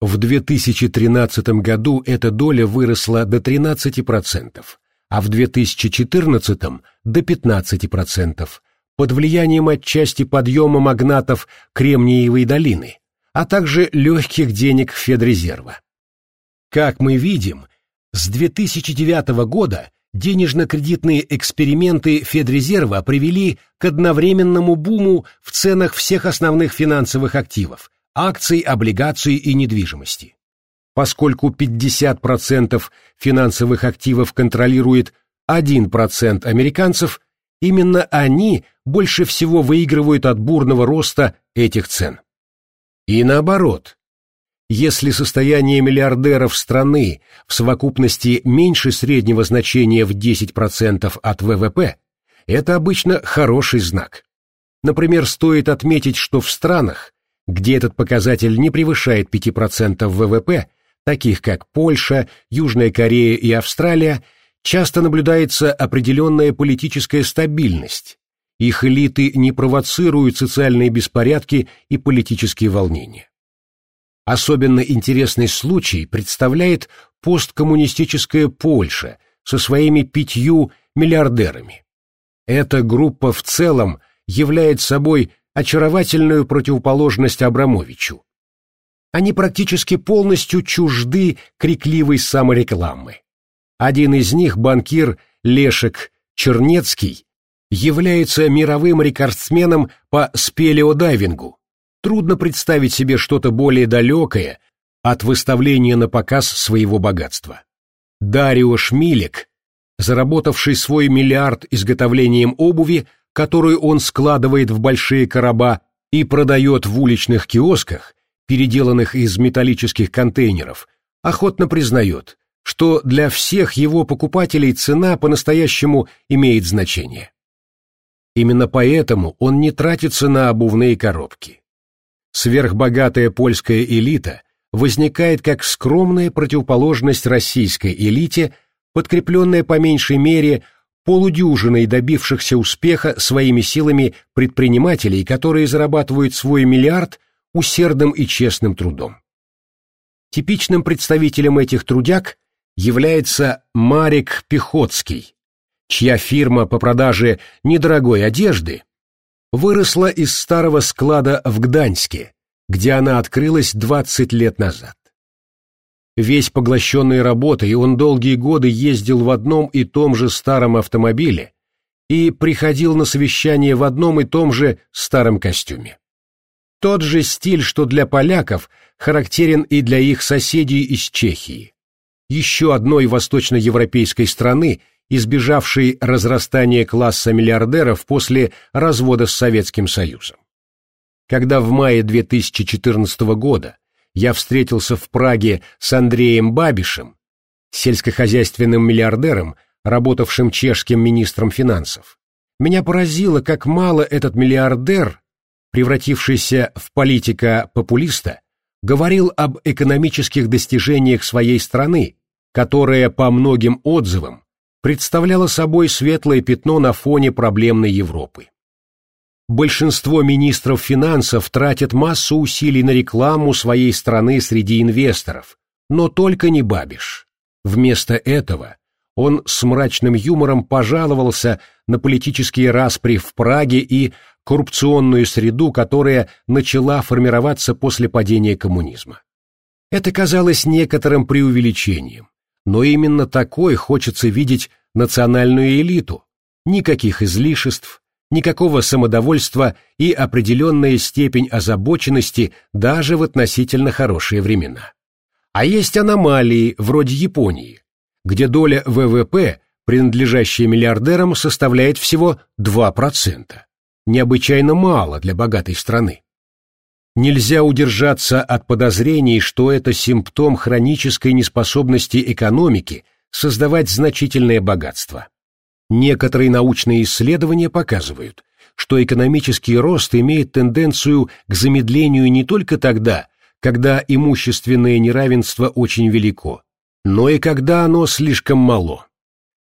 В 2013 году эта доля выросла до 13%, а в 2014 – до 15%, под влиянием отчасти подъема магнатов Кремниевой долины, а также легких денег Федрезерва. Как мы видим, с 2009 года денежно-кредитные эксперименты Федрезерва привели к одновременному буму в ценах всех основных финансовых активов – акций, облигаций и недвижимости. Поскольку 50% финансовых активов контролирует 1% американцев, именно они больше всего выигрывают от бурного роста этих цен. И наоборот, если состояние миллиардеров страны в совокупности меньше среднего значения в 10% от ВВП, это обычно хороший знак. Например, стоит отметить, что в странах, где этот показатель не превышает 5% ВВП, таких как Польша, Южная Корея и Австралия, часто наблюдается определенная политическая стабильность. Их элиты не провоцируют социальные беспорядки и политические волнения. Особенно интересный случай представляет посткоммунистическая Польша со своими пятью миллиардерами. Эта группа в целом является собой очаровательную противоположность Абрамовичу. Они практически полностью чужды крикливой саморекламы. Один из них, банкир Лешек Чернецкий, является мировым рекордсменом по спелеодайвингу. Трудно представить себе что-то более далекое от выставления на показ своего богатства. Дарио Шмилек, заработавший свой миллиард изготовлением обуви, которую он складывает в большие короба и продает в уличных киосках, переделанных из металлических контейнеров, охотно признает, что для всех его покупателей цена по-настоящему имеет значение. Именно поэтому он не тратится на обувные коробки. Сверхбогатая польская элита возникает как скромная противоположность российской элите, подкрепленная по меньшей мере полудюжиной добившихся успеха своими силами предпринимателей, которые зарабатывают свой миллиард усердным и честным трудом. Типичным представителем этих трудяг является Марик Пехотский, чья фирма по продаже недорогой одежды выросла из старого склада в Гданьске, где она открылась 20 лет назад. Весь поглощенный работой, он долгие годы ездил в одном и том же старом автомобиле и приходил на совещание в одном и том же старом костюме. Тот же стиль, что для поляков, характерен и для их соседей из Чехии. Еще одной восточноевропейской страны, избежавшей разрастания класса миллиардеров после развода с Советским Союзом. Когда в мае 2014 года я встретился в Праге с Андреем Бабишем, сельскохозяйственным миллиардером, работавшим чешским министром финансов. Меня поразило, как мало этот миллиардер, превратившийся в политика-популиста, говорил об экономических достижениях своей страны, которая, по многим отзывам, представляла собой светлое пятно на фоне проблемной Европы. Большинство министров финансов тратят массу усилий на рекламу своей страны среди инвесторов, но только не Бабиш. Вместо этого он с мрачным юмором пожаловался на политические распри в Праге и коррупционную среду, которая начала формироваться после падения коммунизма. Это казалось некоторым преувеличением, но именно такой хочется видеть национальную элиту. Никаких излишеств, никакого самодовольства и определенная степень озабоченности даже в относительно хорошие времена. А есть аномалии, вроде Японии, где доля ВВП, принадлежащая миллиардерам, составляет всего 2%. Необычайно мало для богатой страны. Нельзя удержаться от подозрений, что это симптом хронической неспособности экономики создавать значительное богатство. Некоторые научные исследования показывают, что экономический рост имеет тенденцию к замедлению не только тогда, когда имущественное неравенство очень велико, но и когда оно слишком мало.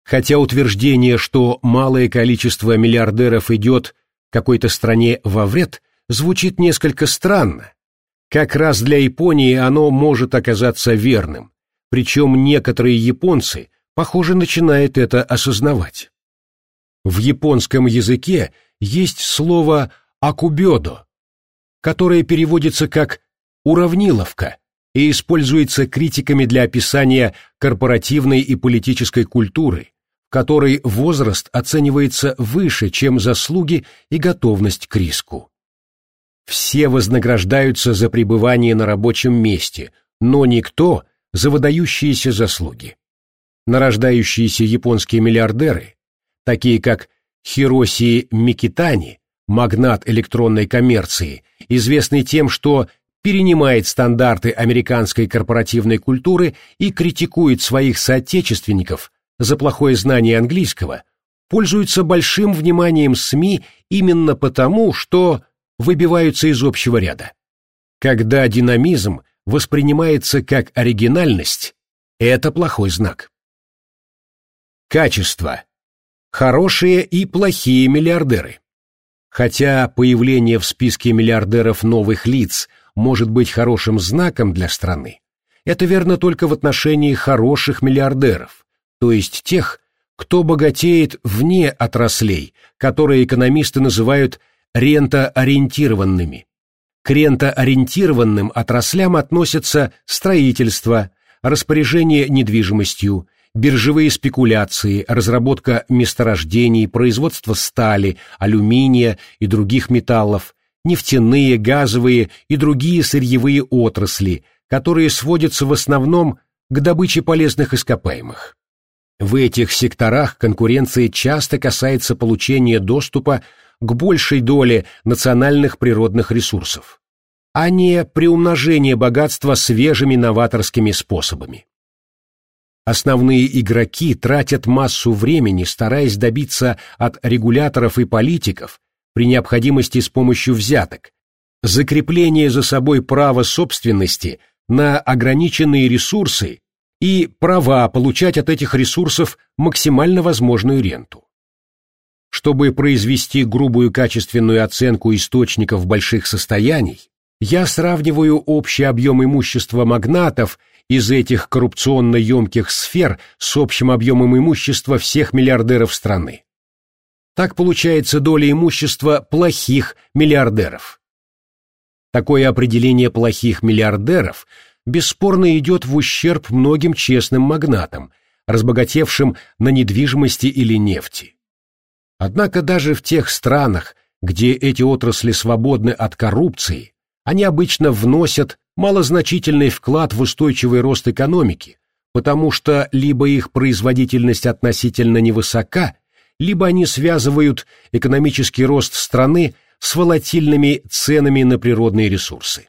Хотя утверждение, что малое количество миллиардеров идет какой-то стране во вред, звучит несколько странно. Как раз для Японии оно может оказаться верным, причем некоторые японцы похоже, начинает это осознавать. В японском языке есть слово «акубёдо», которое переводится как «уравниловка» и используется критиками для описания корпоративной и политической культуры, в которой возраст оценивается выше, чем заслуги и готовность к риску. Все вознаграждаются за пребывание на рабочем месте, но никто за выдающиеся заслуги. Нарождающиеся японские миллиардеры, такие как Хироси Микитани, магнат электронной коммерции, известный тем, что перенимает стандарты американской корпоративной культуры и критикует своих соотечественников за плохое знание английского, пользуются большим вниманием СМИ именно потому, что выбиваются из общего ряда. Когда динамизм воспринимается как оригинальность, это плохой знак. Качество. Хорошие и плохие миллиардеры. Хотя появление в списке миллиардеров новых лиц может быть хорошим знаком для страны, это верно только в отношении хороших миллиардеров, то есть тех, кто богатеет вне отраслей, которые экономисты называют рентоориентированными. К рентоориентированным отраслям относятся строительство, распоряжение недвижимостью, биржевые спекуляции, разработка месторождений, производство стали, алюминия и других металлов, нефтяные, газовые и другие сырьевые отрасли, которые сводятся в основном к добыче полезных ископаемых. В этих секторах конкуренция часто касается получения доступа к большей доле национальных природных ресурсов, а не приумножения богатства свежими новаторскими способами. Основные игроки тратят массу времени, стараясь добиться от регуляторов и политиков, при необходимости с помощью взяток, закрепления за собой права собственности на ограниченные ресурсы и права получать от этих ресурсов максимально возможную ренту. Чтобы произвести грубую качественную оценку источников больших состояний, я сравниваю общий объем имущества магнатов из этих коррупционно емких сфер с общим объемом имущества всех миллиардеров страны. Так получается доля имущества плохих миллиардеров. Такое определение плохих миллиардеров – бесспорно идет в ущерб многим честным магнатам, разбогатевшим на недвижимости или нефти. Однако даже в тех странах, где эти отрасли свободны от коррупции, они обычно вносят малозначительный вклад в устойчивый рост экономики, потому что либо их производительность относительно невысока, либо они связывают экономический рост страны с волатильными ценами на природные ресурсы.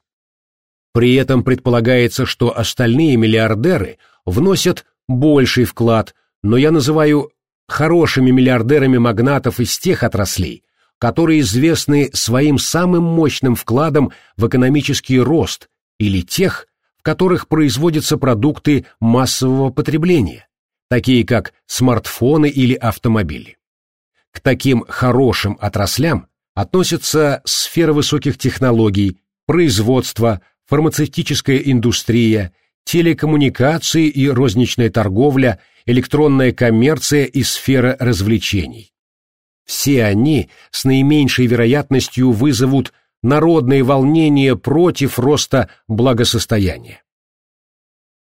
При этом предполагается, что остальные миллиардеры вносят больший вклад, но я называю хорошими миллиардерами магнатов из тех отраслей, которые известны своим самым мощным вкладом в экономический рост или тех, в которых производятся продукты массового потребления, такие как смартфоны или автомобили. К таким хорошим отраслям относятся сфера высоких технологий, производство, фармацевтическая индустрия, телекоммуникации и розничная торговля, электронная коммерция и сфера развлечений. Все они с наименьшей вероятностью вызовут народные волнения против роста благосостояния.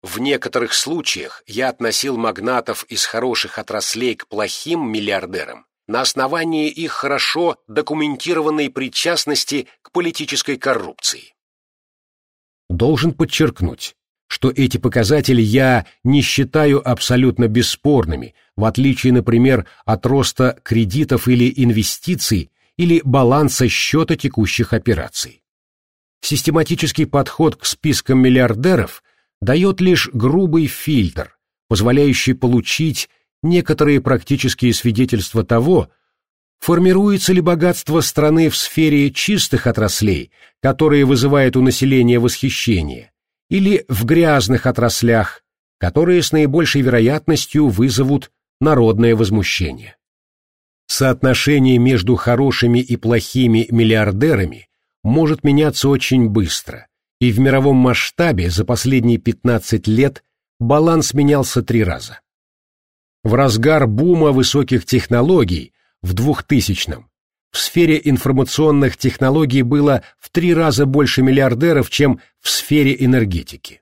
В некоторых случаях я относил магнатов из хороших отраслей к плохим миллиардерам на основании их хорошо документированной причастности к политической коррупции. Должен подчеркнуть, что эти показатели я не считаю абсолютно бесспорными, в отличие, например, от роста кредитов или инвестиций или баланса счета текущих операций. Систематический подход к спискам миллиардеров дает лишь грубый фильтр, позволяющий получить некоторые практические свидетельства того, Формируется ли богатство страны в сфере чистых отраслей, которые вызывают у населения восхищение, или в грязных отраслях, которые с наибольшей вероятностью вызовут народное возмущение? Соотношение между хорошими и плохими миллиардерами может меняться очень быстро, и в мировом масштабе за последние 15 лет баланс менялся три раза. В разгар бума высоких технологий в 2000-м. В сфере информационных технологий было в три раза больше миллиардеров, чем в сфере энергетики.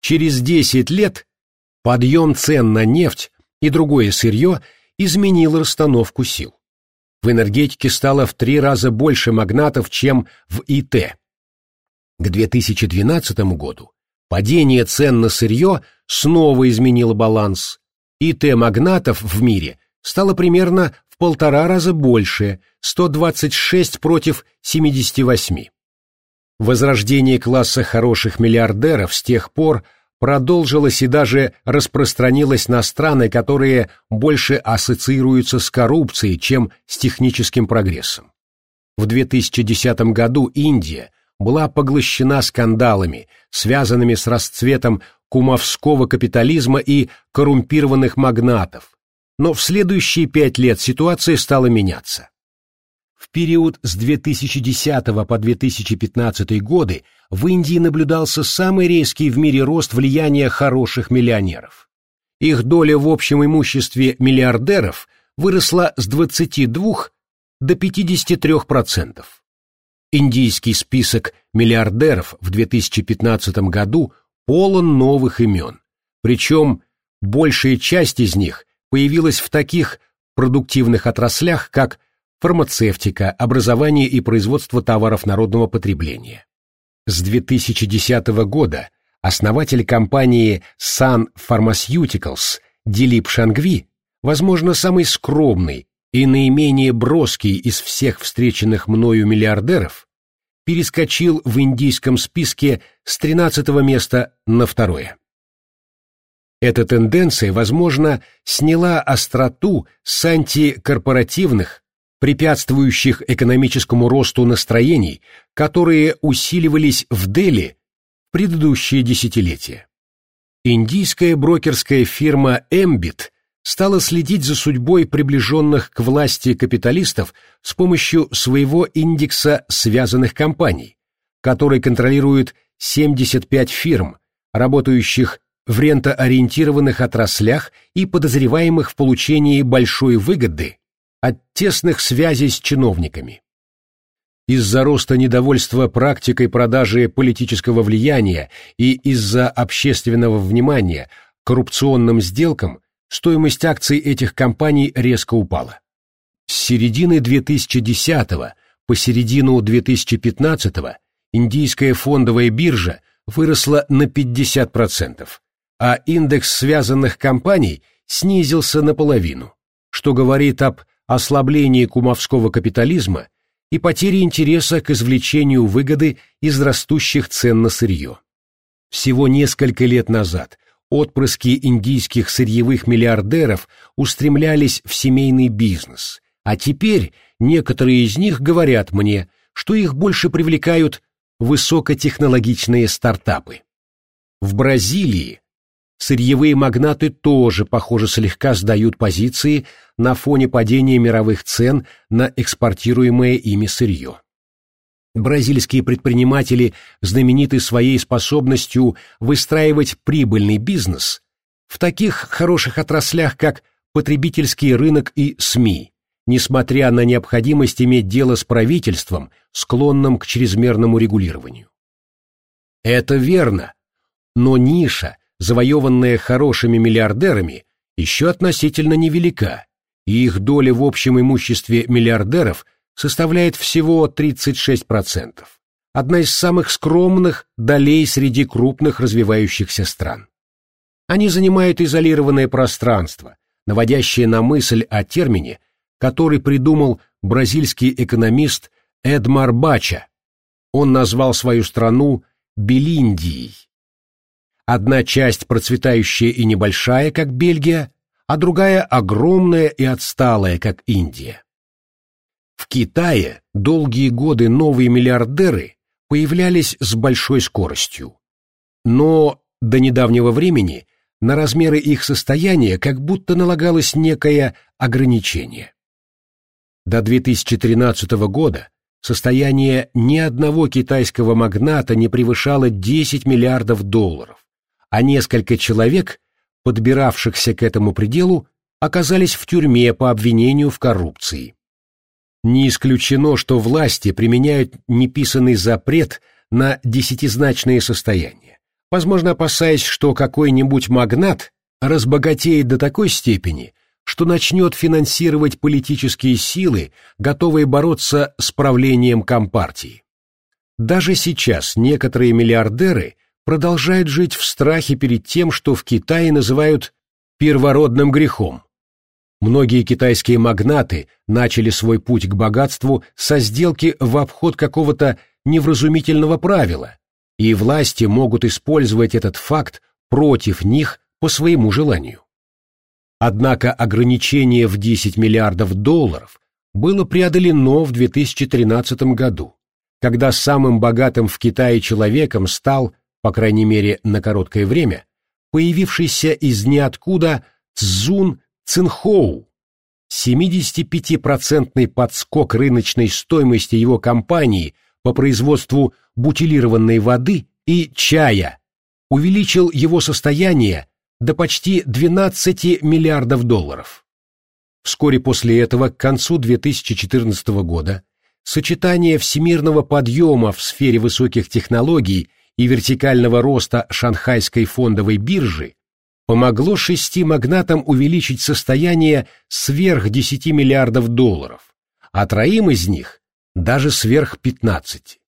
Через 10 лет подъем цен на нефть и другое сырье изменил расстановку сил. В энергетике стало в три раза больше магнатов, чем в ИТ. К 2012 году падение цен на сырье снова изменило баланс. ИТ-магнатов в мире стало примерно полтора раза больше, 126 против 78. Возрождение класса хороших миллиардеров с тех пор продолжилось и даже распространилось на страны, которые больше ассоциируются с коррупцией, чем с техническим прогрессом. В 2010 году Индия была поглощена скандалами, связанными с расцветом кумовского капитализма и коррумпированных магнатов, но в следующие пять лет ситуация стала меняться. В период с 2010 по 2015 годы в Индии наблюдался самый резкий в мире рост влияния хороших миллионеров. их доля в общем имуществе миллиардеров выросла с 22 до 53%. Индийский список миллиардеров в 2015 году полон новых имен, причем большая часть из них появилась в таких продуктивных отраслях, как фармацевтика, образование и производство товаров народного потребления. С 2010 года основатель компании Sun Pharmaceuticals Дилип Шангви, возможно, самый скромный и наименее броский из всех встреченных мною миллиардеров, перескочил в индийском списке с 13 места на второе. Эта тенденция, возможно, сняла остроту с антикорпоративных, препятствующих экономическому росту настроений, которые усиливались в Дели в предыдущие десятилетия. Индийская брокерская фирма Эмбит стала следить за судьбой приближенных к власти капиталистов с помощью своего индекса связанных компаний, который контролирует 75 фирм, работающих в рентоориентированных отраслях и подозреваемых в получении большой выгоды от тесных связей с чиновниками. Из-за роста недовольства практикой продажи политического влияния и из-за общественного внимания коррупционным сделкам стоимость акций этих компаний резко упала. С середины 2010 по середину 2015 индийская фондовая биржа выросла на 50%, а индекс связанных компаний снизился наполовину, что говорит об ослаблении кумовского капитализма и потере интереса к извлечению выгоды из растущих цен на сырье. Всего несколько лет назад отпрыски индийских сырьевых миллиардеров устремлялись в семейный бизнес, а теперь некоторые из них говорят мне, что их больше привлекают высокотехнологичные стартапы. В Бразилии сырьевые магнаты тоже, похоже, слегка сдают позиции на фоне падения мировых цен на экспортируемое ими сырье. Бразильские предприниматели знамениты своей способностью выстраивать прибыльный бизнес в таких хороших отраслях, как потребительский рынок и СМИ, несмотря на необходимость иметь дело с правительством, склонным к чрезмерному регулированию. Это верно, но ниша, завоеванная хорошими миллиардерами, еще относительно невелика, и их доля в общем имуществе миллиардеров – составляет всего 36%, одна из самых скромных долей среди крупных развивающихся стран. Они занимают изолированное пространство, наводящее на мысль о термине, который придумал бразильский экономист Эдмар Бача. Он назвал свою страну Белиндией. Одна часть процветающая и небольшая, как Бельгия, а другая огромная и отсталая, как Индия. В Китае долгие годы новые миллиардеры появлялись с большой скоростью. Но до недавнего времени на размеры их состояния как будто налагалось некое ограничение. До 2013 года состояние ни одного китайского магната не превышало 10 миллиардов долларов, а несколько человек, подбиравшихся к этому пределу, оказались в тюрьме по обвинению в коррупции. Не исключено, что власти применяют неписанный запрет на десятизначные состояния, возможно, опасаясь, что какой-нибудь магнат разбогатеет до такой степени, что начнет финансировать политические силы, готовые бороться с правлением Компартии. Даже сейчас некоторые миллиардеры продолжают жить в страхе перед тем, что в Китае называют первородным грехом Многие китайские магнаты начали свой путь к богатству со сделки в обход какого-то невразумительного правила, и власти могут использовать этот факт против них по своему желанию. Однако ограничение в 10 миллиардов долларов было преодолено в 2013 году, когда самым богатым в Китае человеком стал, по крайней мере на короткое время, появившийся из ниоткуда Цзун Цинхоу. 75-процентный подскок рыночной стоимости его компании по производству бутилированной воды и чая увеличил его состояние до почти 12 миллиардов долларов. Вскоре после этого, к концу 2014 года, сочетание всемирного подъема в сфере высоких технологий и вертикального роста шанхайской фондовой биржи помогло шести магнатам увеличить состояние сверх 10 миллиардов долларов, а троим из них даже сверх 15.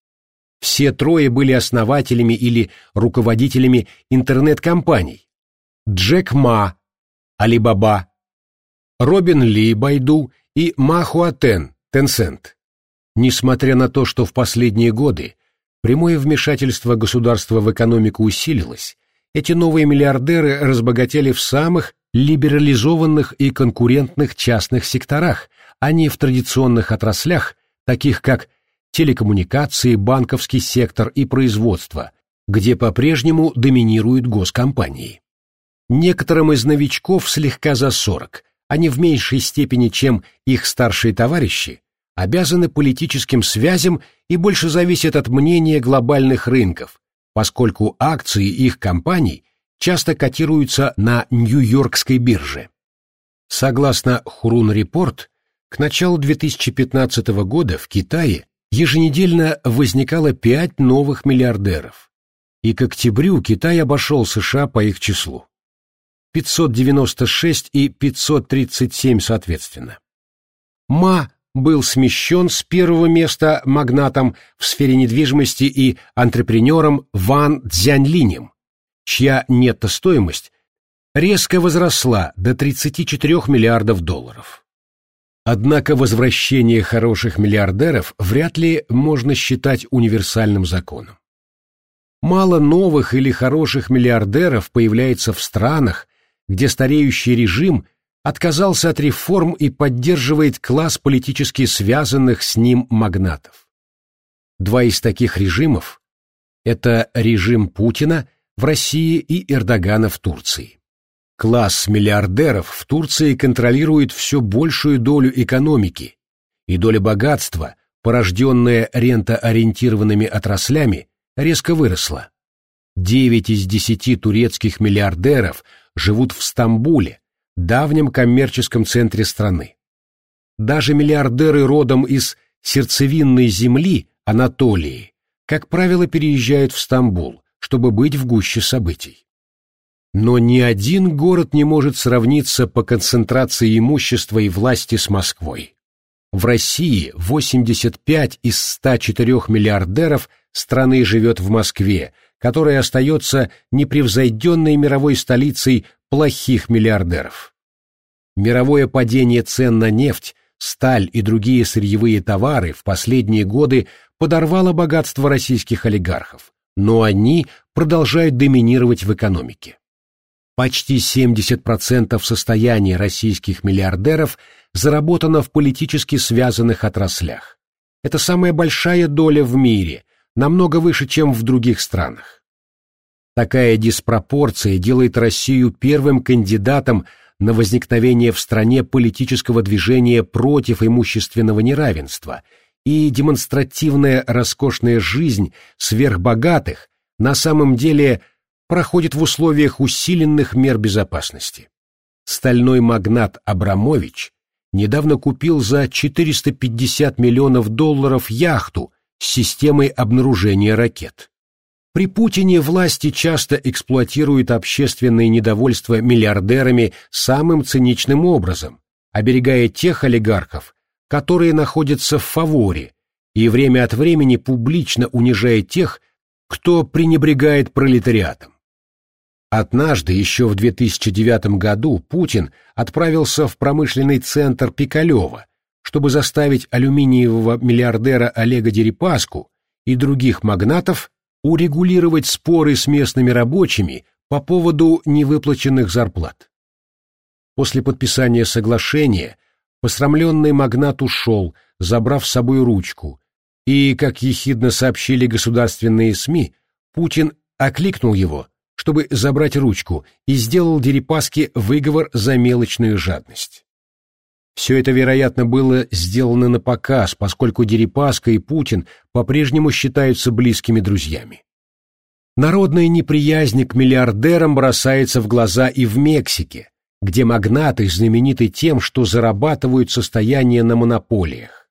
Все трое были основателями или руководителями интернет-компаний. Джек Ма, Алибаба, Робин Ли, Байду и Ма Хуатен, Tencent. Несмотря на то, что в последние годы прямое вмешательство государства в экономику усилилось, эти новые миллиардеры разбогатели в самых либерализованных и конкурентных частных секторах, а не в традиционных отраслях, таких как телекоммуникации, банковский сектор и производство, где по-прежнему доминируют госкомпании. Некоторым из новичков слегка за 40, они в меньшей степени, чем их старшие товарищи, обязаны политическим связям и больше зависят от мнения глобальных рынков, поскольку акции их компаний часто котируются на Нью-Йоркской бирже. Согласно Хурун Репорт, к началу 2015 года в Китае еженедельно возникало пять новых миллиардеров, и к октябрю Китай обошел США по их числу. 596 и 537 соответственно. Ма был смещен с первого места магнатом в сфере недвижимости и антрепренером Ван Цзяньлинем, чья нетто-стоимость резко возросла до 34 миллиардов долларов. Однако возвращение хороших миллиардеров вряд ли можно считать универсальным законом. Мало новых или хороших миллиардеров появляется в странах, где стареющий режим отказался от реформ и поддерживает класс политически связанных с ним магнатов. Два из таких режимов – это режим Путина в России и Эрдогана в Турции. Класс миллиардеров в Турции контролирует все большую долю экономики, и доля богатства, порожденная рентоориентированными отраслями, резко выросла. Девять из десяти турецких миллиардеров живут в Стамбуле, давнем коммерческом центре страны. Даже миллиардеры родом из сердцевинной земли Анатолии, как правило, переезжают в Стамбул, чтобы быть в гуще событий. Но ни один город не может сравниться по концентрации имущества и власти с Москвой. В России 85 из 104 миллиардеров страны живет в Москве, которая остается непревзойденной мировой столицей плохих миллиардеров. Мировое падение цен на нефть, сталь и другие сырьевые товары в последние годы подорвало богатство российских олигархов, но они продолжают доминировать в экономике. Почти 70% состояния российских миллиардеров заработано в политически связанных отраслях. Это самая большая доля в мире, намного выше, чем в других странах. Такая диспропорция делает Россию первым кандидатом на возникновение в стране политического движения против имущественного неравенства, и демонстративная роскошная жизнь сверхбогатых на самом деле – проходит в условиях усиленных мер безопасности. Стальной магнат Абрамович недавно купил за 450 миллионов долларов яхту с системой обнаружения ракет. При Путине власти часто эксплуатируют общественное недовольство миллиардерами самым циничным образом, оберегая тех олигархов, которые находятся в фаворе, и время от времени публично унижая тех, кто пренебрегает пролетариатом. Однажды, еще в 2009 году, Путин отправился в промышленный центр Пикалева, чтобы заставить алюминиевого миллиардера Олега Дерипаску и других магнатов урегулировать споры с местными рабочими по поводу невыплаченных зарплат. После подписания соглашения посрамленный магнат ушел, забрав с собой ручку, и, как ехидно сообщили государственные СМИ, Путин окликнул его – чтобы забрать ручку, и сделал Дерипаске выговор за мелочную жадность. Все это, вероятно, было сделано на показ, поскольку Дерипаска и Путин по-прежнему считаются близкими друзьями. Народная неприязнь к миллиардерам бросается в глаза и в Мексике, где магнаты знамениты тем, что зарабатывают состояние на монополиях.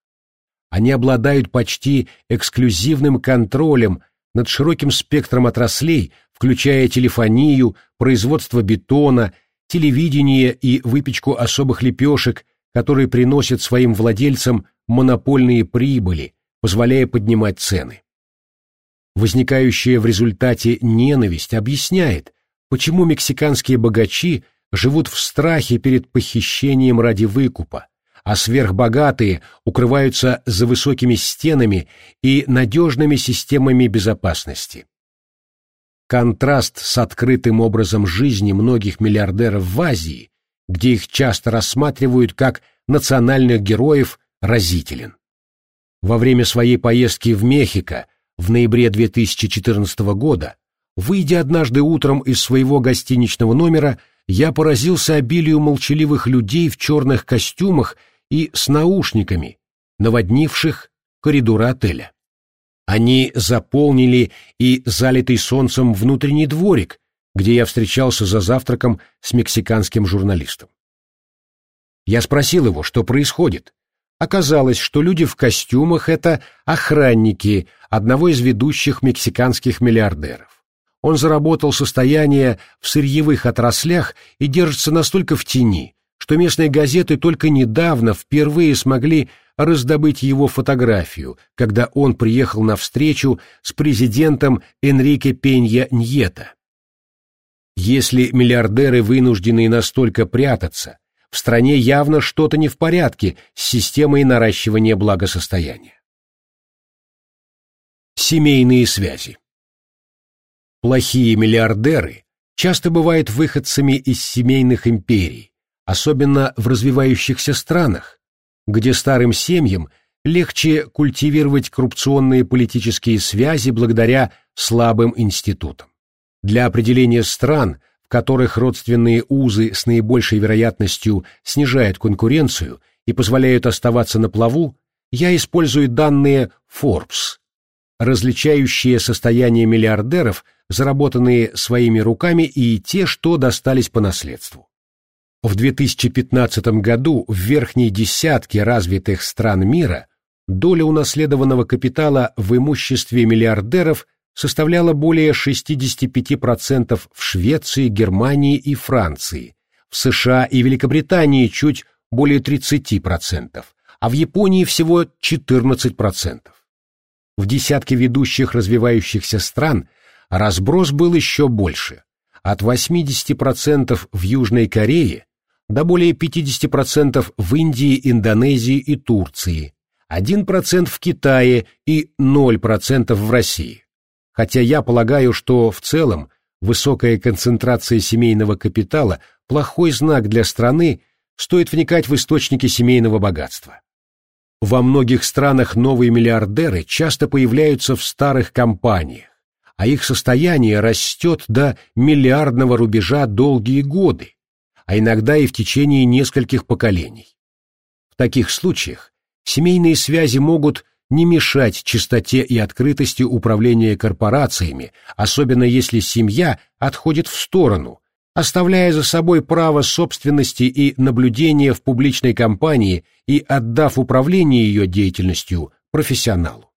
Они обладают почти эксклюзивным контролем над широким спектром отраслей, включая телефонию, производство бетона, телевидение и выпечку особых лепешек, которые приносят своим владельцам монопольные прибыли, позволяя поднимать цены. Возникающая в результате ненависть объясняет, почему мексиканские богачи живут в страхе перед похищением ради выкупа, а сверхбогатые укрываются за высокими стенами и надежными системами безопасности. Контраст с открытым образом жизни многих миллиардеров в Азии, где их часто рассматривают как национальных героев, разителен. Во время своей поездки в Мехико в ноябре 2014 года, выйдя однажды утром из своего гостиничного номера, я поразился обилию молчаливых людей в черных костюмах и с наушниками, наводнивших коридоры отеля. Они заполнили и залитый солнцем внутренний дворик, где я встречался за завтраком с мексиканским журналистом. Я спросил его, что происходит. Оказалось, что люди в костюмах — это охранники одного из ведущих мексиканских миллиардеров. Он заработал состояние в сырьевых отраслях и держится настолько в тени, что местные газеты только недавно впервые смогли раздобыть его фотографию, когда он приехал на встречу с президентом Энрике Пенья Ньета. Если миллиардеры вынуждены настолько прятаться, в стране явно что-то не в порядке с системой наращивания благосостояния. Семейные связи Плохие миллиардеры часто бывают выходцами из семейных империй, особенно в развивающихся странах, где старым семьям легче культивировать коррупционные политические связи благодаря слабым институтам. Для определения стран, в которых родственные узы с наибольшей вероятностью снижают конкуренцию и позволяют оставаться на плаву, я использую данные Forbes, различающие состояние миллиардеров, заработанные своими руками и те, что достались по наследству. В 2015 году в верхней десятке развитых стран мира доля унаследованного капитала в имуществе миллиардеров составляла более 65% в Швеции, Германии и Франции, в США и Великобритании чуть более 30%, а в Японии всего 14%. В десятке ведущих развивающихся стран разброс был еще больше. От 80% в Южной Корее до более 50% в Индии, Индонезии и Турции, 1% в Китае и 0% в России. Хотя я полагаю, что в целом высокая концентрация семейного капитала – плохой знак для страны, стоит вникать в источники семейного богатства. Во многих странах новые миллиардеры часто появляются в старых компаниях, а их состояние растет до миллиардного рубежа долгие годы, а иногда и в течение нескольких поколений. В таких случаях семейные связи могут не мешать чистоте и открытости управления корпорациями, особенно если семья отходит в сторону, оставляя за собой право собственности и наблюдения в публичной компании и отдав управление ее деятельностью профессионалу.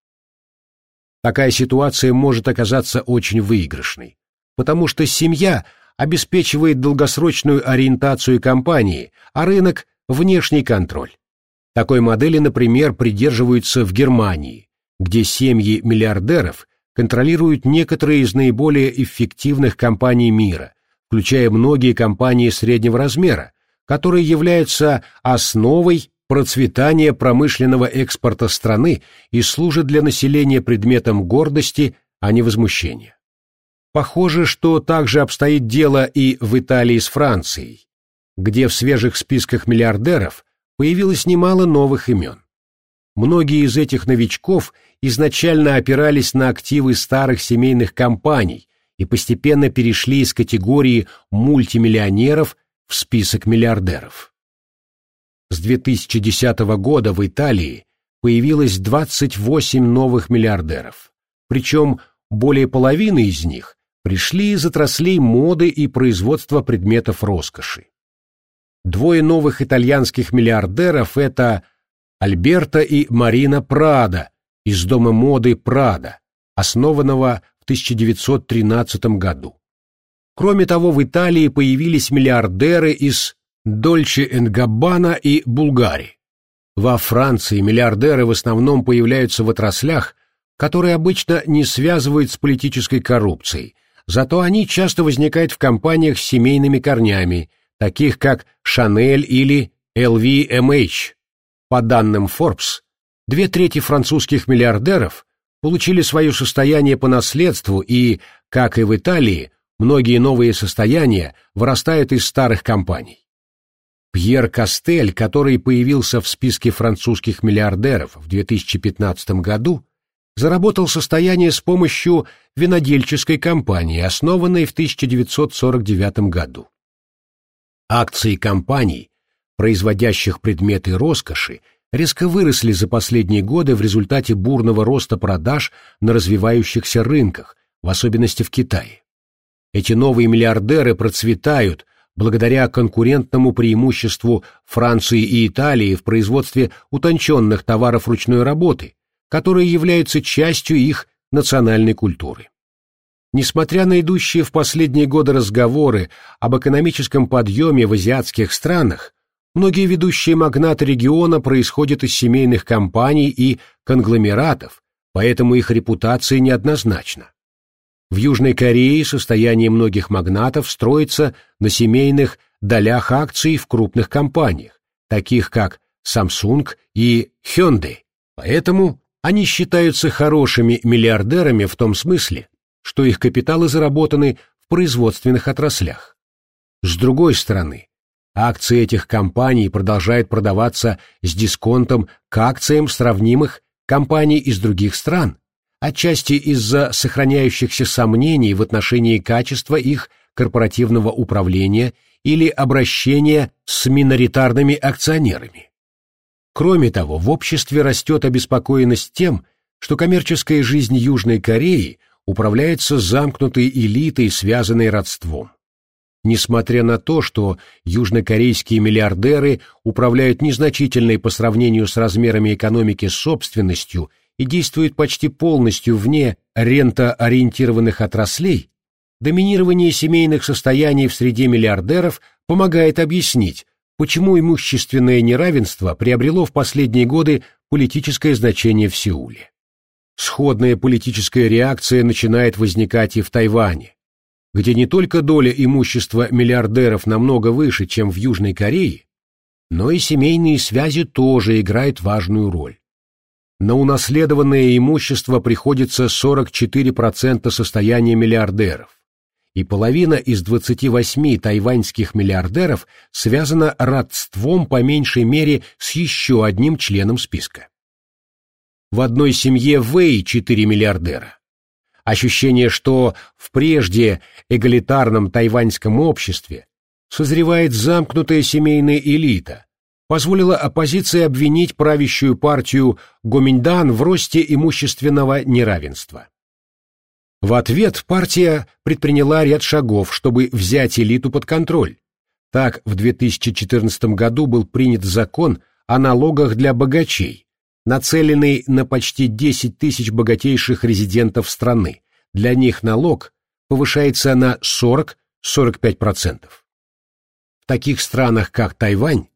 Такая ситуация может оказаться очень выигрышной, потому что семья обеспечивает долгосрочную ориентацию компании, а рынок – внешний контроль. Такой модели, например, придерживаются в Германии, где семьи миллиардеров контролируют некоторые из наиболее эффективных компаний мира, включая многие компании среднего размера, которые являются основой процветания промышленного экспорта страны и служат для населения предметом гордости, а не возмущения. Похоже, что также обстоит дело и в Италии с Францией, где в свежих списках миллиардеров появилось немало новых имен. Многие из этих новичков изначально опирались на активы старых семейных компаний и постепенно перешли из категории мультимиллионеров в список миллиардеров. С 2010 года в Италии появилось 28 новых миллиардеров, причем более половины из них пришли из отраслей моды и производства предметов роскоши. Двое новых итальянских миллиардеров – это Альберто и Марина Прада из дома моды Прада, основанного в 1913 году. Кроме того, в Италии появились миллиардеры из Дольче Габбана и Булгари. Во Франции миллиардеры в основном появляются в отраслях, которые обычно не связывают с политической коррупцией, зато они часто возникают в компаниях с семейными корнями, таких как Chanel или LVMH. По данным Forbes, две трети французских миллиардеров получили свое состояние по наследству и, как и в Италии, многие новые состояния вырастают из старых компаний. Пьер Кастель, который появился в списке французских миллиардеров в 2015 году, заработал состояние с помощью винодельческой компании, основанной в 1949 году. Акции компаний, производящих предметы роскоши, резко выросли за последние годы в результате бурного роста продаж на развивающихся рынках, в особенности в Китае. Эти новые миллиардеры процветают благодаря конкурентному преимуществу Франции и Италии в производстве утонченных товаров ручной работы, которые являются частью их национальной культуры. Несмотря на идущие в последние годы разговоры об экономическом подъеме в азиатских странах, многие ведущие магнаты региона происходят из семейных компаний и конгломератов, поэтому их репутация неоднозначна. В Южной Корее состояние многих магнатов строится на семейных долях акций в крупных компаниях, таких как Samsung и Hyundai. Поэтому они считаются хорошими миллиардерами в том смысле, что их капиталы заработаны в производственных отраслях. С другой стороны, акции этих компаний продолжают продаваться с дисконтом к акциям сравнимых компаний из других стран, отчасти из-за сохраняющихся сомнений в отношении качества их корпоративного управления или обращения с миноритарными акционерами. Кроме того, в обществе растет обеспокоенность тем, что коммерческая жизнь Южной Кореи управляется замкнутой элитой, связанной родством. Несмотря на то, что южнокорейские миллиардеры управляют незначительной по сравнению с размерами экономики собственностью и действует почти полностью вне рентоориентированных отраслей, доминирование семейных состояний в среде миллиардеров помогает объяснить, почему имущественное неравенство приобрело в последние годы политическое значение в Сеуле. Сходная политическая реакция начинает возникать и в Тайване, где не только доля имущества миллиардеров намного выше, чем в Южной Корее, но и семейные связи тоже играют важную роль на унаследованное имущество приходится 44% состояния миллиардеров, и половина из 28 тайваньских миллиардеров связана родством по меньшей мере с еще одним членом списка. В одной семье Вэй 4 миллиардера. Ощущение, что в прежде эгалитарном тайваньском обществе созревает замкнутая семейная элита, позволила оппозиции обвинить правящую партию Гоминьдан в росте имущественного неравенства. В ответ партия предприняла ряд шагов, чтобы взять элиту под контроль. Так, в 2014 году был принят закон о налогах для богачей, нацеленный на почти 10 тысяч богатейших резидентов страны. Для них налог повышается на 40-45%. В таких странах, как Тайвань,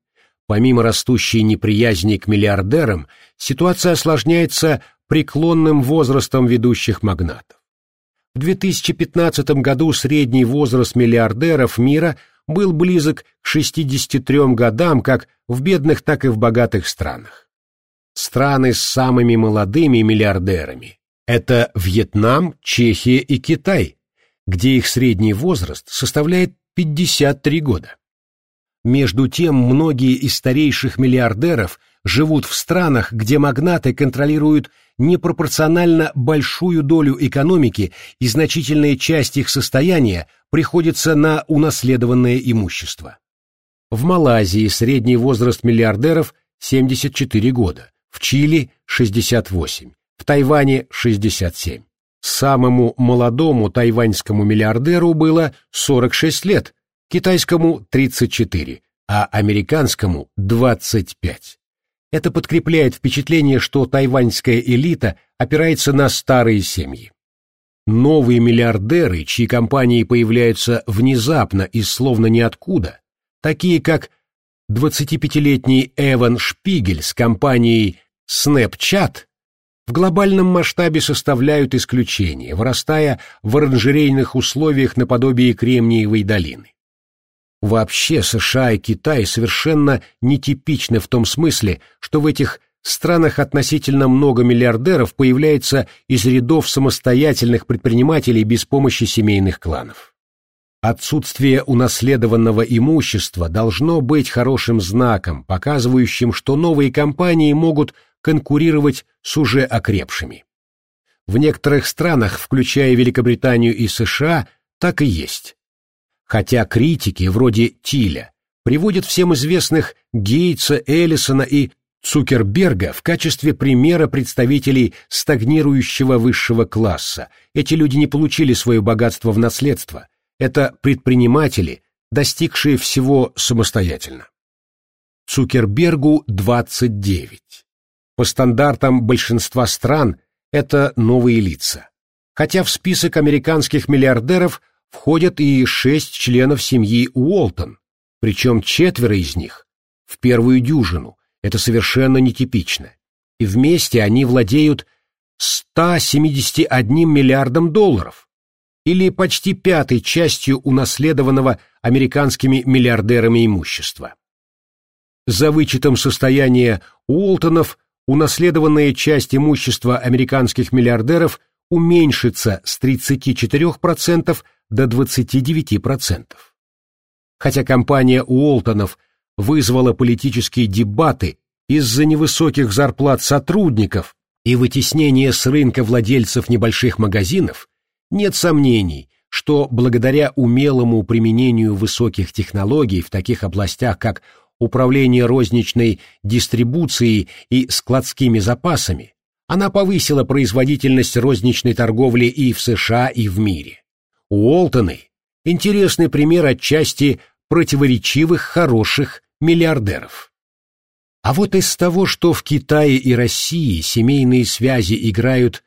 Помимо растущей неприязни к миллиардерам, ситуация осложняется преклонным возрастом ведущих магнатов. В 2015 году средний возраст миллиардеров мира был близок к 63 годам как в бедных, так и в богатых странах. Страны с самыми молодыми миллиардерами – это Вьетнам, Чехия и Китай, где их средний возраст составляет 53 года. Между тем, многие из старейших миллиардеров живут в странах, где магнаты контролируют непропорционально большую долю экономики и значительная часть их состояния приходится на унаследованное имущество. В Малайзии средний возраст миллиардеров 74 года, в Чили – 68, в Тайване – 67. Самому молодому тайваньскому миллиардеру было 46 лет, китайскому 34, а американскому 25. Это подкрепляет впечатление, что тайваньская элита опирается на старые семьи. Новые миллиардеры, чьи компании появляются внезапно и словно ниоткуда, такие как 25-летний Эван Шпигель с компанией Snapchat, в глобальном масштабе составляют исключение, вырастая в оранжерейных условиях наподобие Кремниевой долины. Вообще США и Китай совершенно нетипичны в том смысле, что в этих странах относительно много миллиардеров появляется из рядов самостоятельных предпринимателей без помощи семейных кланов. Отсутствие унаследованного имущества должно быть хорошим знаком, показывающим, что новые компании могут конкурировать с уже окрепшими. В некоторых странах, включая Великобританию и США, так и есть. Хотя критики, вроде Тиля, приводят всем известных Гейтса, Эллисона и Цукерберга в качестве примера представителей стагнирующего высшего класса. Эти люди не получили свое богатство в наследство. Это предприниматели, достигшие всего самостоятельно. Цукербергу 29. По стандартам большинства стран это новые лица. Хотя в список американских миллиардеров входят и шесть членов семьи Уолтон, причем четверо из них в первую дюжину, это совершенно нетипично. И вместе они владеют 171 миллиардом долларов, или почти пятой частью унаследованного американскими миллиардерами имущества. За вычетом состояния Уолтонов унаследованная часть имущества американских миллиардеров уменьшится с 34% до 29%. Хотя компания Уолтонов вызвала политические дебаты из-за невысоких зарплат сотрудников и вытеснения с рынка владельцев небольших магазинов, нет сомнений, что благодаря умелому применению высоких технологий в таких областях, как управление розничной дистрибуцией и складскими запасами, она повысила производительность розничной торговли и в США, и в мире. Уолтоны – интересный пример отчасти противоречивых хороших миллиардеров. А вот из того, что в Китае и России семейные связи играют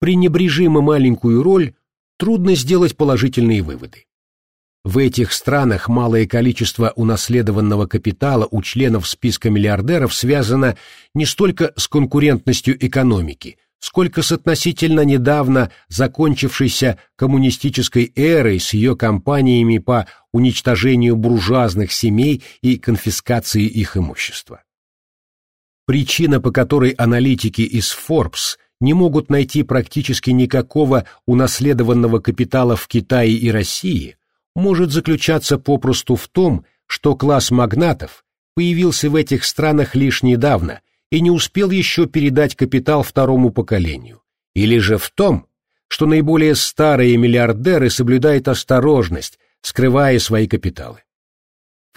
пренебрежимо маленькую роль, трудно сделать положительные выводы. В этих странах малое количество унаследованного капитала у членов списка миллиардеров связано не столько с конкурентностью экономики, сколько с относительно недавно закончившейся коммунистической эрой с ее кампаниями по уничтожению буржуазных семей и конфискации их имущества. Причина, по которой аналитики из Forbes не могут найти практически никакого унаследованного капитала в Китае и России, может заключаться попросту в том, что класс магнатов появился в этих странах лишь недавно и не успел еще передать капитал второму поколению, или же в том, что наиболее старые миллиардеры соблюдают осторожность, скрывая свои капиталы.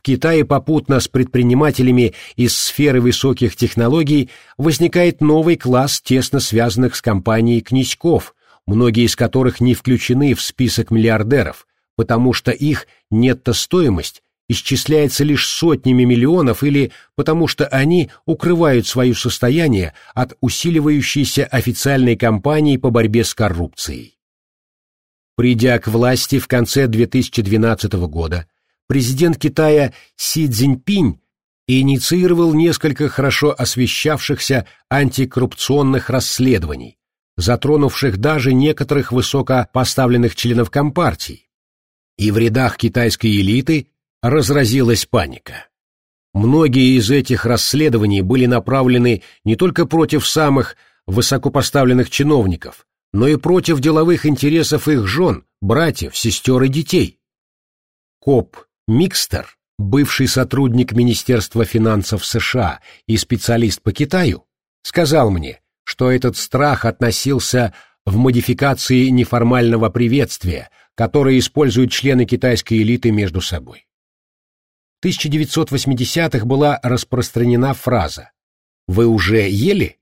Китае попутно с предпринимателями из сферы высоких технологий возникает новый класс тесно связанных с компанией князьков, многие из которых не включены в список миллиардеров, потому что их нетто-стоимость исчисляется лишь сотнями миллионов или потому что они укрывают свое состояние от усиливающейся официальной кампании по борьбе с коррупцией. Придя к власти в конце 2012 года, президент Китая Си Цзиньпинь инициировал несколько хорошо освещавшихся антикоррупционных расследований, затронувших даже некоторых высокопоставленных членов Компартии. И в рядах китайской элиты разразилась паника. Многие из этих расследований были направлены не только против самых высокопоставленных чиновников, но и против деловых интересов их жен, братьев, сестер и детей. Коп Микстер, бывший сотрудник Министерства финансов США и специалист по Китаю, сказал мне, что этот страх относился в модификации неформального приветствия, которое используют члены китайской элиты между собой. 1980-х была распространена фраза «Вы уже ели?»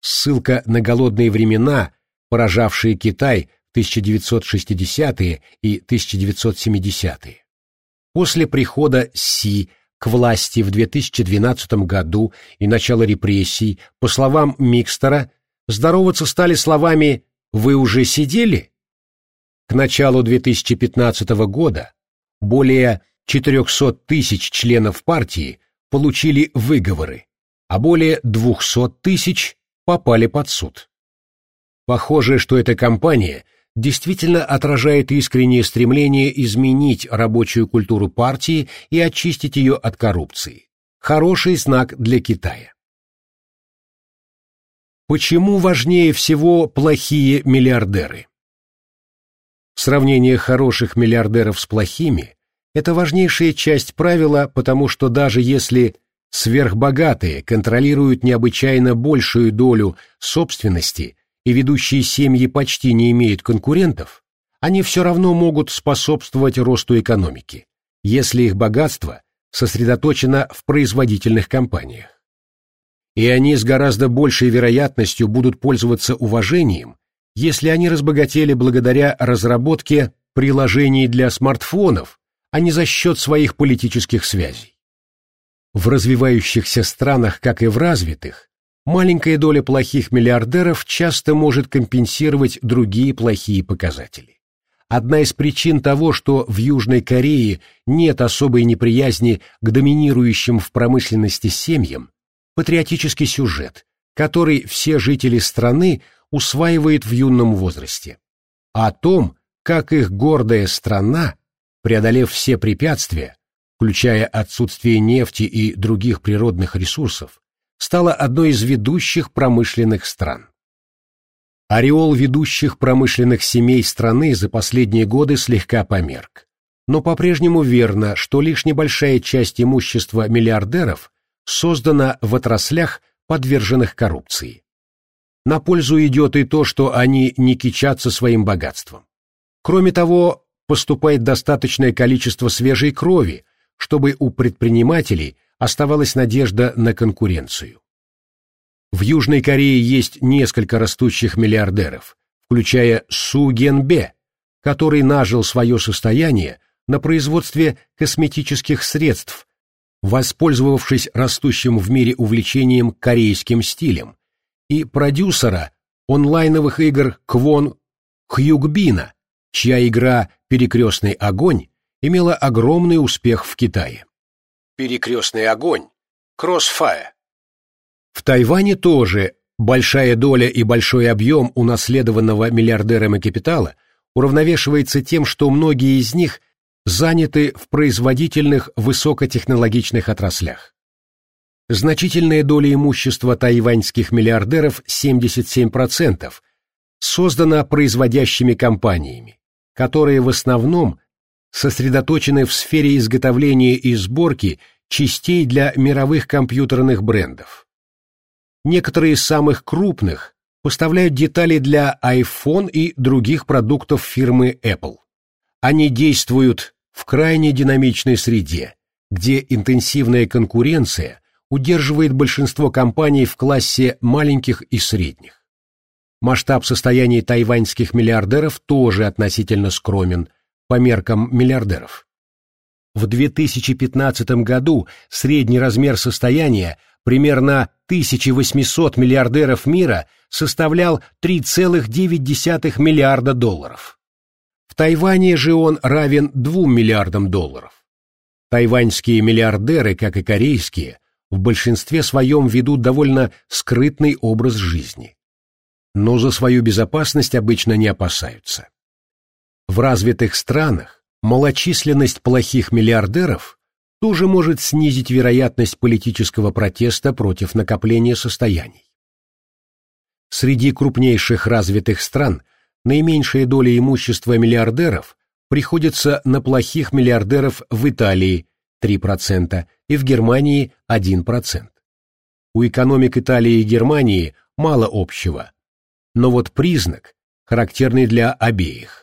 Ссылка на голодные времена поражавшие Китай в 1960-е и 1970-е. После прихода Си к власти в 2012 году и начала репрессий, по словам Микстера, здороваться стали словами «Вы уже сидели?» К началу 2015 года более 400 тысяч членов партии получили выговоры, а более 200 тысяч попали под суд. Похоже, что эта кампания действительно отражает искреннее стремление изменить рабочую культуру партии и очистить ее от коррупции. Хороший знак для Китая. Почему важнее всего плохие миллиардеры? Сравнение хороших миллиардеров с плохими – это важнейшая часть правила, потому что даже если сверхбогатые контролируют необычайно большую долю собственности – и ведущие семьи почти не имеют конкурентов, они все равно могут способствовать росту экономики, если их богатство сосредоточено в производительных компаниях. И они с гораздо большей вероятностью будут пользоваться уважением, если они разбогатели благодаря разработке приложений для смартфонов, а не за счет своих политических связей. В развивающихся странах, как и в развитых, маленькая доля плохих миллиардеров часто может компенсировать другие плохие показатели. Одна из причин того, что в Южной Корее нет особой неприязни к доминирующим в промышленности семьям, патриотический сюжет, который все жители страны усваивают в юном возрасте. О том, как их гордая страна, преодолев все препятствия, включая отсутствие нефти и других природных ресурсов, стала одной из ведущих промышленных стран. Ореол ведущих промышленных семей страны за последние годы слегка померк. Но по-прежнему верно, что лишь небольшая часть имущества миллиардеров создана в отраслях, подверженных коррупции. На пользу идет и то, что они не кичатся своим богатством. Кроме того, поступает достаточное количество свежей крови, чтобы у предпринимателей оставалась надежда на конкуренцию. В Южной Корее есть несколько растущих миллиардеров, включая Су Ген Бе, который нажил свое состояние на производстве косметических средств, воспользовавшись растущим в мире увлечением корейским стилем, и продюсера онлайновых игр Квон Хьюгбина, чья игра «Перекрестный огонь» имела огромный успех в Китае. Перекрестный огонь, Crossfire. В Тайване тоже большая доля и большой объем унаследованного миллиардерами капитала уравновешивается тем, что многие из них заняты в производительных высокотехнологичных отраслях. Значительная доля имущества тайваньских миллиардеров 77% создана производящими компаниями, которые в основном сосредоточены в сфере изготовления и сборки частей для мировых компьютерных брендов. Некоторые из самых крупных поставляют детали для iPhone и других продуктов фирмы Apple. Они действуют в крайне динамичной среде, где интенсивная конкуренция удерживает большинство компаний в классе маленьких и средних. Масштаб состояний тайваньских миллиардеров тоже относительно скромен – по меркам миллиардеров. В 2015 году средний размер состояния примерно 1800 миллиардеров мира составлял 3,9 миллиарда долларов. В Тайване же он равен 2 миллиардам долларов. Тайваньские миллиардеры, как и корейские, в большинстве своем ведут довольно скрытный образ жизни. Но за свою безопасность обычно не опасаются. В развитых странах малочисленность плохих миллиардеров тоже может снизить вероятность политического протеста против накопления состояний. Среди крупнейших развитых стран наименьшая доля имущества миллиардеров приходится на плохих миллиардеров в Италии 3% и в Германии 1%. У экономик Италии и Германии мало общего, но вот признак, характерный для обеих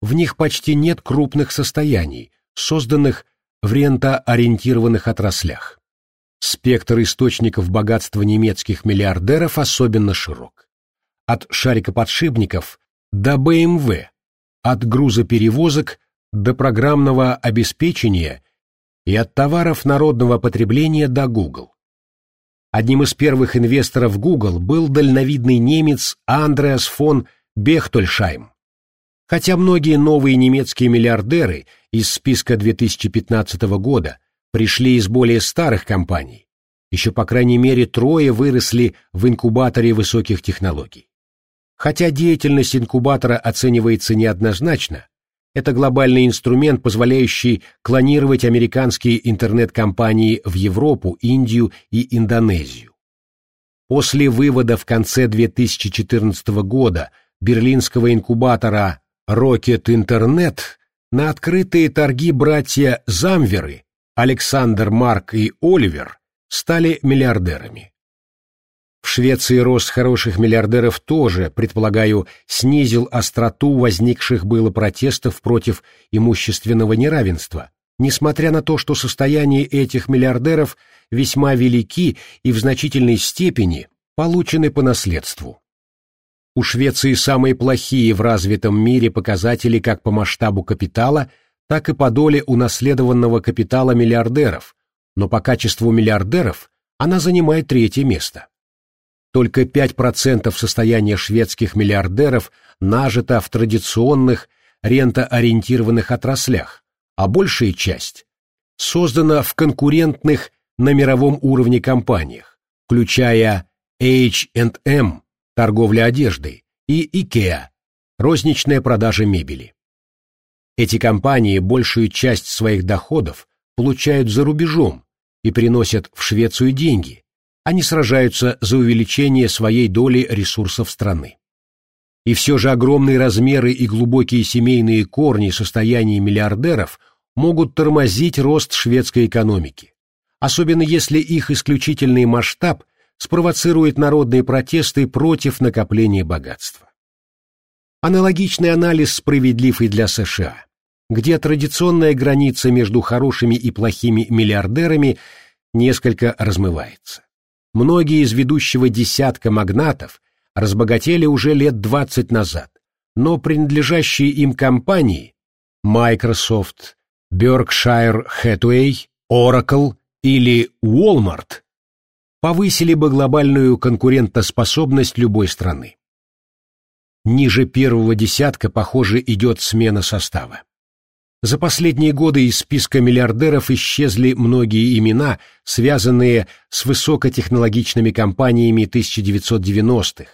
в них почти нет крупных состояний, созданных в рентоориентированных отраслях. Спектр источников богатства немецких миллиардеров особенно широк. от шарикоподшипников до БМВ, от грузоперевозок до программного обеспечения и от товаров народного потребления до Google. Одним из первых инвесторов Google был дальновидный немец Андреас фон Бехтольшайм. Хотя многие новые немецкие миллиардеры из списка 2015 года пришли из более старых компаний, еще по крайней мере трое выросли в инкубаторе высоких технологий. Хотя деятельность инкубатора оценивается неоднозначно, это глобальный инструмент, позволяющий клонировать американские интернет-компании в Европу, Индию и Индонезию. После вывода в конце 2014 года берлинского инкубатора Rocket Internet на открытые торги братья Замверы, Александр Марк и Оливер, стали миллиардерами. В Швеции рост хороших миллиардеров тоже, предполагаю, снизил остроту возникших было протестов против имущественного неравенства, несмотря на то, что состояние этих миллиардеров весьма велики и в значительной степени получены по наследству. У Швеции самые плохие в развитом мире показатели как по масштабу капитала, так и по доле унаследованного капитала миллиардеров, но по качеству миллиардеров она занимает третье место. Только 5% состояния шведских миллиардеров нажито в традиционных рентоориентированных отраслях, а большая часть создана в конкурентных на мировом уровне компаниях, включая H&M, торговля одеждой, и IKEA, розничная продажа мебели. Эти компании большую часть своих доходов получают за рубежом и приносят в Швецию деньги, они сражаются за увеличение своей доли ресурсов страны. И все же огромные размеры и глубокие семейные корни состояния миллиардеров могут тормозить рост шведской экономики, особенно если их исключительный масштаб спровоцирует народные протесты против накопления богатства. Аналогичный анализ справедлив и для США, где традиционная граница между хорошими и плохими миллиардерами несколько размывается. Многие из ведущего десятка магнатов разбогатели уже лет 20 назад, но принадлежащие им компании Microsoft, Berkshire Hathaway, Oracle или Walmart повысили бы глобальную конкурентоспособность любой страны. Ниже первого десятка, похоже, идет смена состава. За последние годы из списка миллиардеров исчезли многие имена, связанные с высокотехнологичными компаниями 1990-х,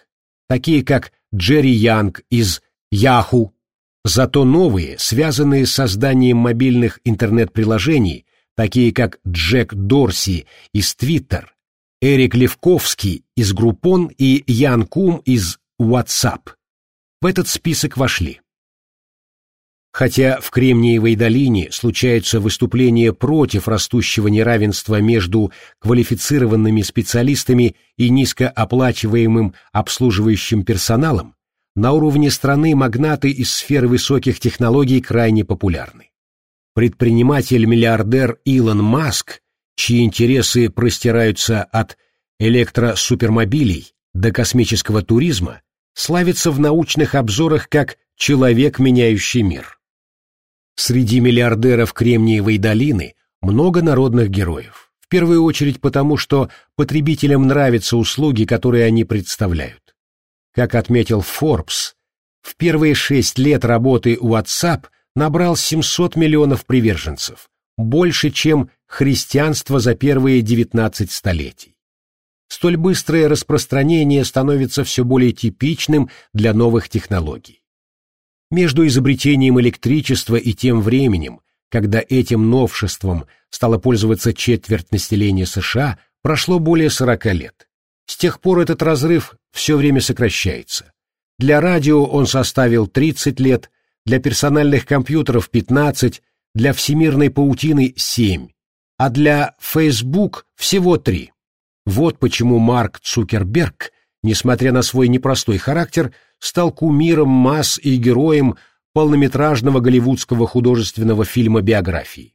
такие как Джерри Янг из Yahoo, зато новые, связанные с созданием мобильных интернет-приложений, такие как Джек Дорси из Twitter, Эрик Левковский из Groupon и Ян Кум из WhatsApp. В этот список вошли Хотя в Кремниевой долине случаются выступления против растущего неравенства между квалифицированными специалистами и низкооплачиваемым обслуживающим персоналом, на уровне страны магнаты из сферы высоких технологий крайне популярны. Предприниматель-миллиардер Илон Маск, чьи интересы простираются от электросупермобилей до космического туризма, славится в научных обзорах как «человек, меняющий мир». Среди миллиардеров Кремниевой долины много народных героев. В первую очередь потому, что потребителям нравятся услуги, которые они представляют. Как отметил Forbes, в первые шесть лет работы WhatsApp набрал 700 миллионов приверженцев, больше, чем христианство за первые 19 столетий. Столь быстрое распространение становится все более типичным для новых технологий. Между изобретением электричества и тем временем, когда этим новшеством стало пользоваться четверть населения США, прошло более 40 лет. С тех пор этот разрыв все время сокращается. Для радио он составил 30 лет, для персональных компьютеров 15, для всемирной паутины 7, а для Facebook всего 3. Вот почему Марк Цукерберг, несмотря на свой непростой характер, стал кумиром масс и героем полнометражного голливудского художественного фильма биографии.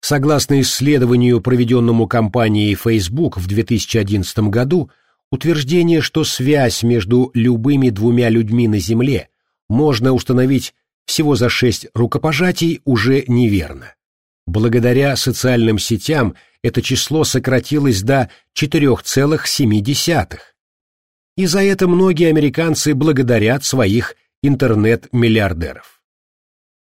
Согласно исследованию, проведенному компанией Facebook в 2011 году, утверждение, что связь между любыми двумя людьми на Земле можно установить всего за шесть рукопожатий, уже неверно. Благодаря социальным сетям это число сократилось до 4,7. И за это многие американцы благодарят своих интернет-миллиардеров.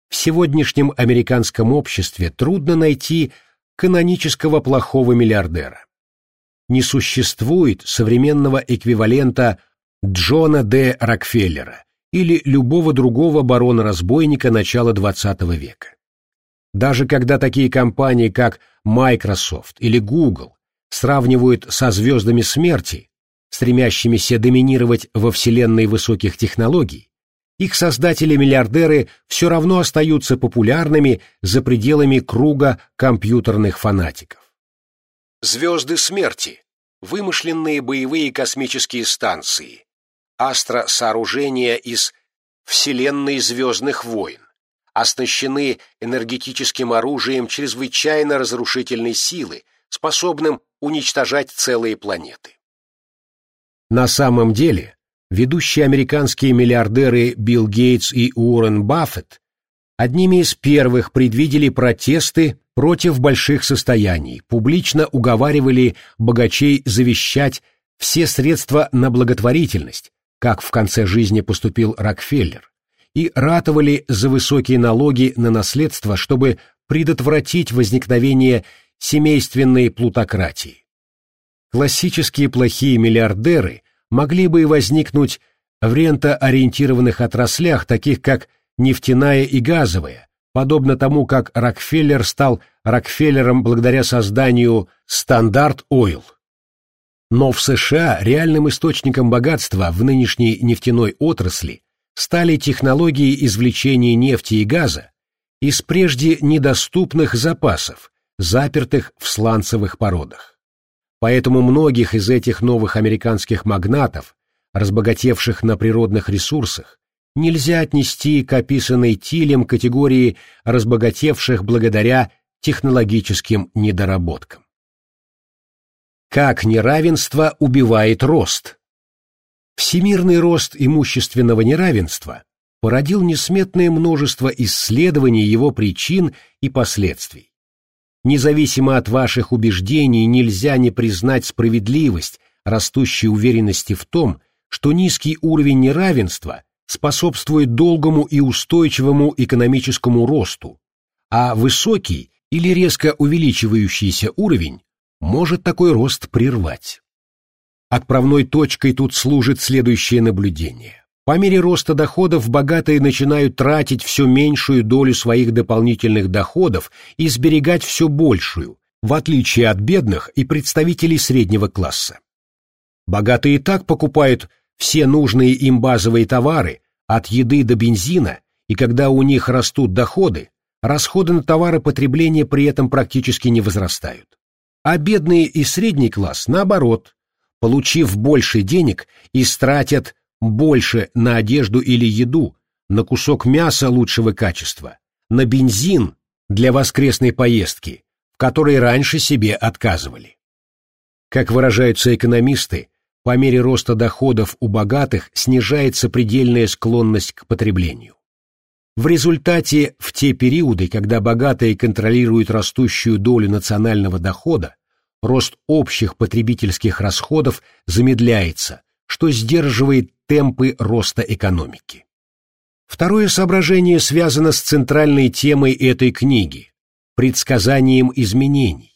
В сегодняшнем американском обществе трудно найти канонического плохого миллиардера. Не существует современного эквивалента Джона Д. Рокфеллера или любого другого барона-разбойника начала XX века. Даже когда такие компании, как Microsoft или Google, сравнивают со звездами смерти, стремящимися доминировать во вселенной высоких технологий, их создатели-миллиардеры все равно остаются популярными за пределами круга компьютерных фанатиков. Звезды смерти – вымышленные боевые космические станции, астросооружения из Вселенной Звездных войн, оснащены энергетическим оружием чрезвычайно разрушительной силы, способным уничтожать целые планеты. На самом деле, ведущие американские миллиардеры Билл Гейтс и Уоррен Баффет одними из первых предвидели протесты против больших состояний, публично уговаривали богачей завещать все средства на благотворительность, как в конце жизни поступил Рокфеллер, и ратовали за высокие налоги на наследство, чтобы предотвратить возникновение семейственной плутократии. Классические плохие миллиардеры могли бы и возникнуть в рентоориентированных отраслях, таких как нефтяная и газовая, подобно тому, как Рокфеллер стал Рокфеллером благодаря созданию Стандарт Ойл. Но в США реальным источником богатства в нынешней нефтяной отрасли стали технологии извлечения нефти и газа из прежде недоступных запасов, запертых в сланцевых породах. Поэтому многих из этих новых американских магнатов, разбогатевших на природных ресурсах, нельзя отнести к описанной Тилем категории разбогатевших благодаря технологическим недоработкам. Как неравенство убивает рост? Всемирный рост имущественного неравенства породил несметное множество исследований его причин и последствий. Независимо от ваших убеждений нельзя не признать справедливость растущей уверенности в том, что низкий уровень неравенства способствует долгому и устойчивому экономическому росту, а высокий или резко увеличивающийся уровень может такой рост прервать. Отправной точкой тут служит следующее наблюдение. По мере роста доходов богатые начинают тратить все меньшую долю своих дополнительных доходов и сберегать все большую, в отличие от бедных и представителей среднего класса. Богатые и так покупают все нужные им базовые товары, от еды до бензина, и когда у них растут доходы, расходы на товары потребления при этом практически не возрастают. А бедные и средний класс, наоборот, получив больше денег, истратят больше на одежду или еду, на кусок мяса лучшего качества, на бензин для воскресной поездки, в которой раньше себе отказывали. Как выражаются экономисты, по мере роста доходов у богатых снижается предельная склонность к потреблению. В результате, в те периоды, когда богатые контролируют растущую долю национального дохода, рост общих потребительских расходов замедляется, что сдерживает темпы роста экономики. Второе соображение связано с центральной темой этой книги – предсказанием изменений.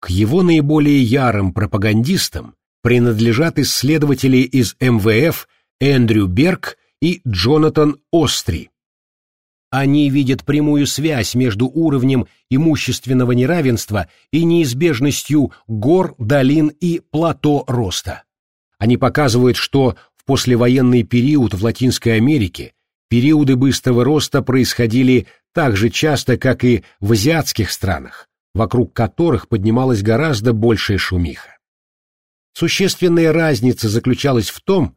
К его наиболее ярым пропагандистам принадлежат исследователи из МВФ Эндрю Берг и Джонатан Остри, они видят прямую связь между уровнем имущественного неравенства и неизбежностью гор, долин и плато роста. Они показывают, что в послевоенный период в Латинской Америке периоды быстрого роста происходили так же часто, как и в азиатских странах, вокруг которых поднималась гораздо большая шумиха. Существенная разница заключалась в том,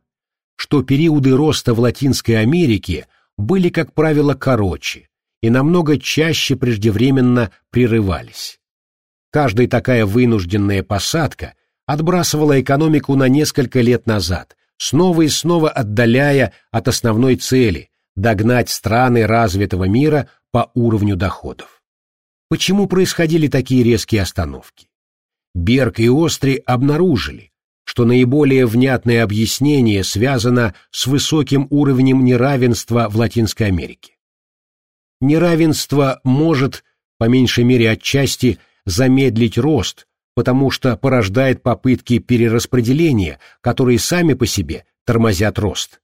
что периоды роста в Латинской Америке – были, как правило, короче и намного чаще преждевременно прерывались. Каждая такая вынужденная посадка отбрасывала экономику на несколько лет назад, снова и снова отдаляя от основной цели – догнать страны развитого мира по уровню доходов. Почему происходили такие резкие остановки? Берг и Остри обнаружили, что наиболее внятное объяснение связано с высоким уровнем неравенства в Латинской Америке. Неравенство может, по меньшей мере отчасти, замедлить рост, потому что порождает попытки перераспределения, которые сами по себе тормозят рост.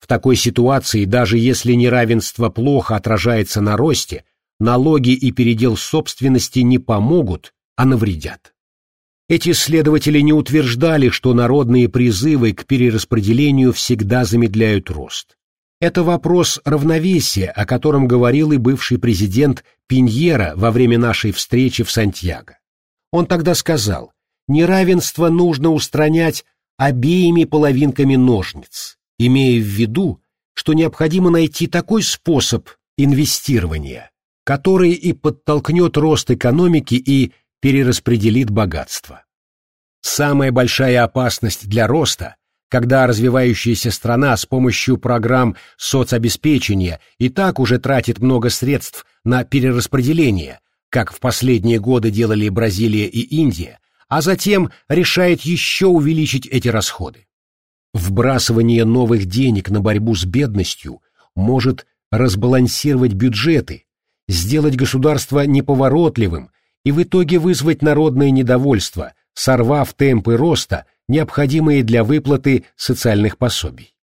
В такой ситуации, даже если неравенство плохо отражается на росте, налоги и передел собственности не помогут, а навредят. Эти исследователи не утверждали, что народные призывы к перераспределению всегда замедляют рост. Это вопрос равновесия, о котором говорил и бывший президент Пиньера во время нашей встречи в Сантьяго. Он тогда сказал, неравенство нужно устранять обеими половинками ножниц, имея в виду, что необходимо найти такой способ инвестирования, который и подтолкнет рост экономики и перераспределит богатство. Самая большая опасность для роста когда развивающаяся страна с помощью программ соцобеспечения и так уже тратит много средств на перераспределение, как в последние годы делали Бразилия и Индия, а затем решает еще увеличить эти расходы. Вбрасывание новых денег на борьбу с бедностью может разбалансировать бюджеты, сделать государство неповоротливым и в итоге вызвать народное недовольство, сорвав темпы роста необходимые для выплаты социальных пособий.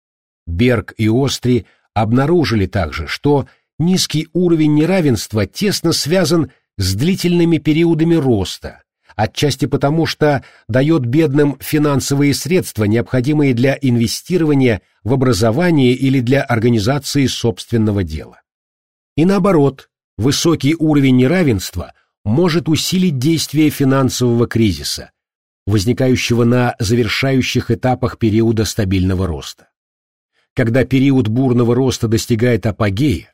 Берг и Остри обнаружили также, что низкий уровень неравенства тесно связан с длительными периодами роста, отчасти потому, что дает бедным финансовые средства, необходимые для инвестирования в образование или для организации собственного дела. И наоборот, высокий уровень неравенства может усилить действие финансового кризиса, возникающего на завершающих этапах периода стабильного роста. Когда период бурного роста достигает апогея,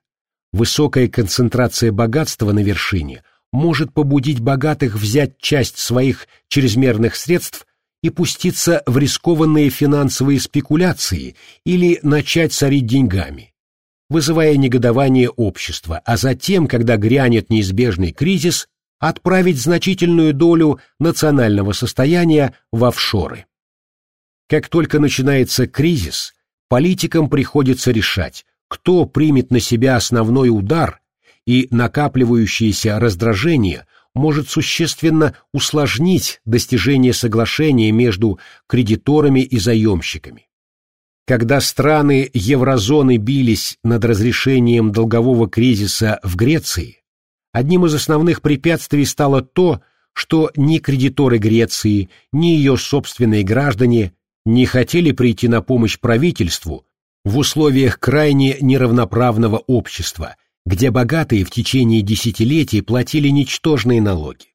высокая концентрация богатства на вершине может побудить богатых взять часть своих чрезмерных средств и пуститься в рискованные финансовые спекуляции или начать сорить деньгами, вызывая негодование общества, а затем, когда грянет неизбежный кризис, отправить значительную долю национального состояния в офшоры. Как только начинается кризис, политикам приходится решать, кто примет на себя основной удар, и накапливающееся раздражение может существенно усложнить достижение соглашения между кредиторами и заемщиками. Когда страны еврозоны бились над разрешением долгового кризиса в Греции, Одним из основных препятствий стало то, что ни кредиторы Греции, ни ее собственные граждане не хотели прийти на помощь правительству в условиях крайне неравноправного общества, где богатые в течение десятилетий платили ничтожные налоги.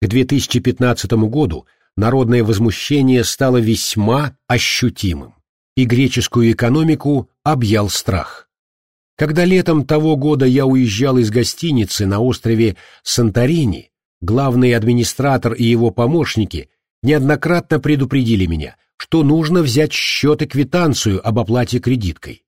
К 2015 году народное возмущение стало весьма ощутимым, и греческую экономику объял страх. Когда летом того года я уезжал из гостиницы на острове Санторини, главный администратор и его помощники неоднократно предупредили меня, что нужно взять счет и квитанцию об оплате кредиткой.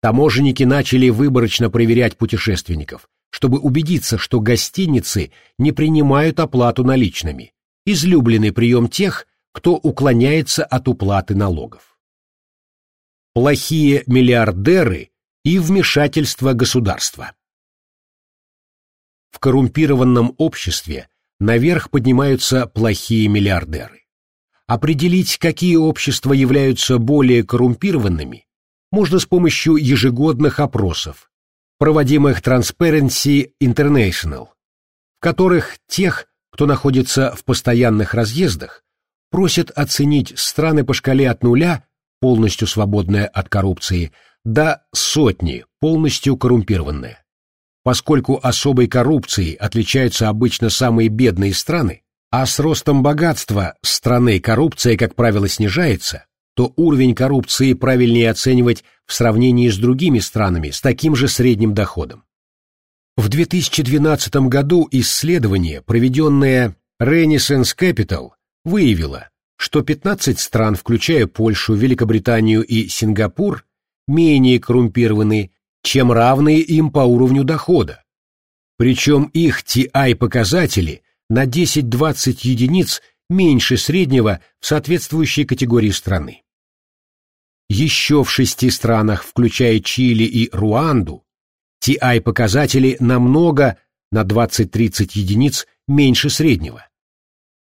Таможенники начали выборочно проверять путешественников, чтобы убедиться, что гостиницы не принимают оплату наличными, излюбленный прием тех, кто уклоняется от уплаты налогов. Плохие миллиардеры и вмешательство государства. В коррумпированном обществе наверх поднимаются плохие миллиардеры. Определить, какие общества являются более коррумпированными, можно с помощью ежегодных опросов, проводимых Transparency International, в которых тех, кто находится в постоянных разъездах, просят оценить страны по шкале от нуля, полностью свободные от коррупции, до сотни, полностью коррумпированные. Поскольку особой коррупцией отличаются обычно самые бедные страны, а с ростом богатства страны коррупция, как правило, снижается, то уровень коррупции правильнее оценивать в сравнении с другими странами с таким же средним доходом. В 2012 году исследование, проведенное Renaissance Capital, выявило, что 15 стран, включая Польшу, Великобританию и Сингапур, менее коррумпированы, чем равные им по уровню дохода. Причем их TI-показатели на 10-20 единиц меньше среднего в соответствующей категории страны. Еще в шести странах, включая Чили и Руанду, TI-показатели намного на 20-30 единиц меньше среднего.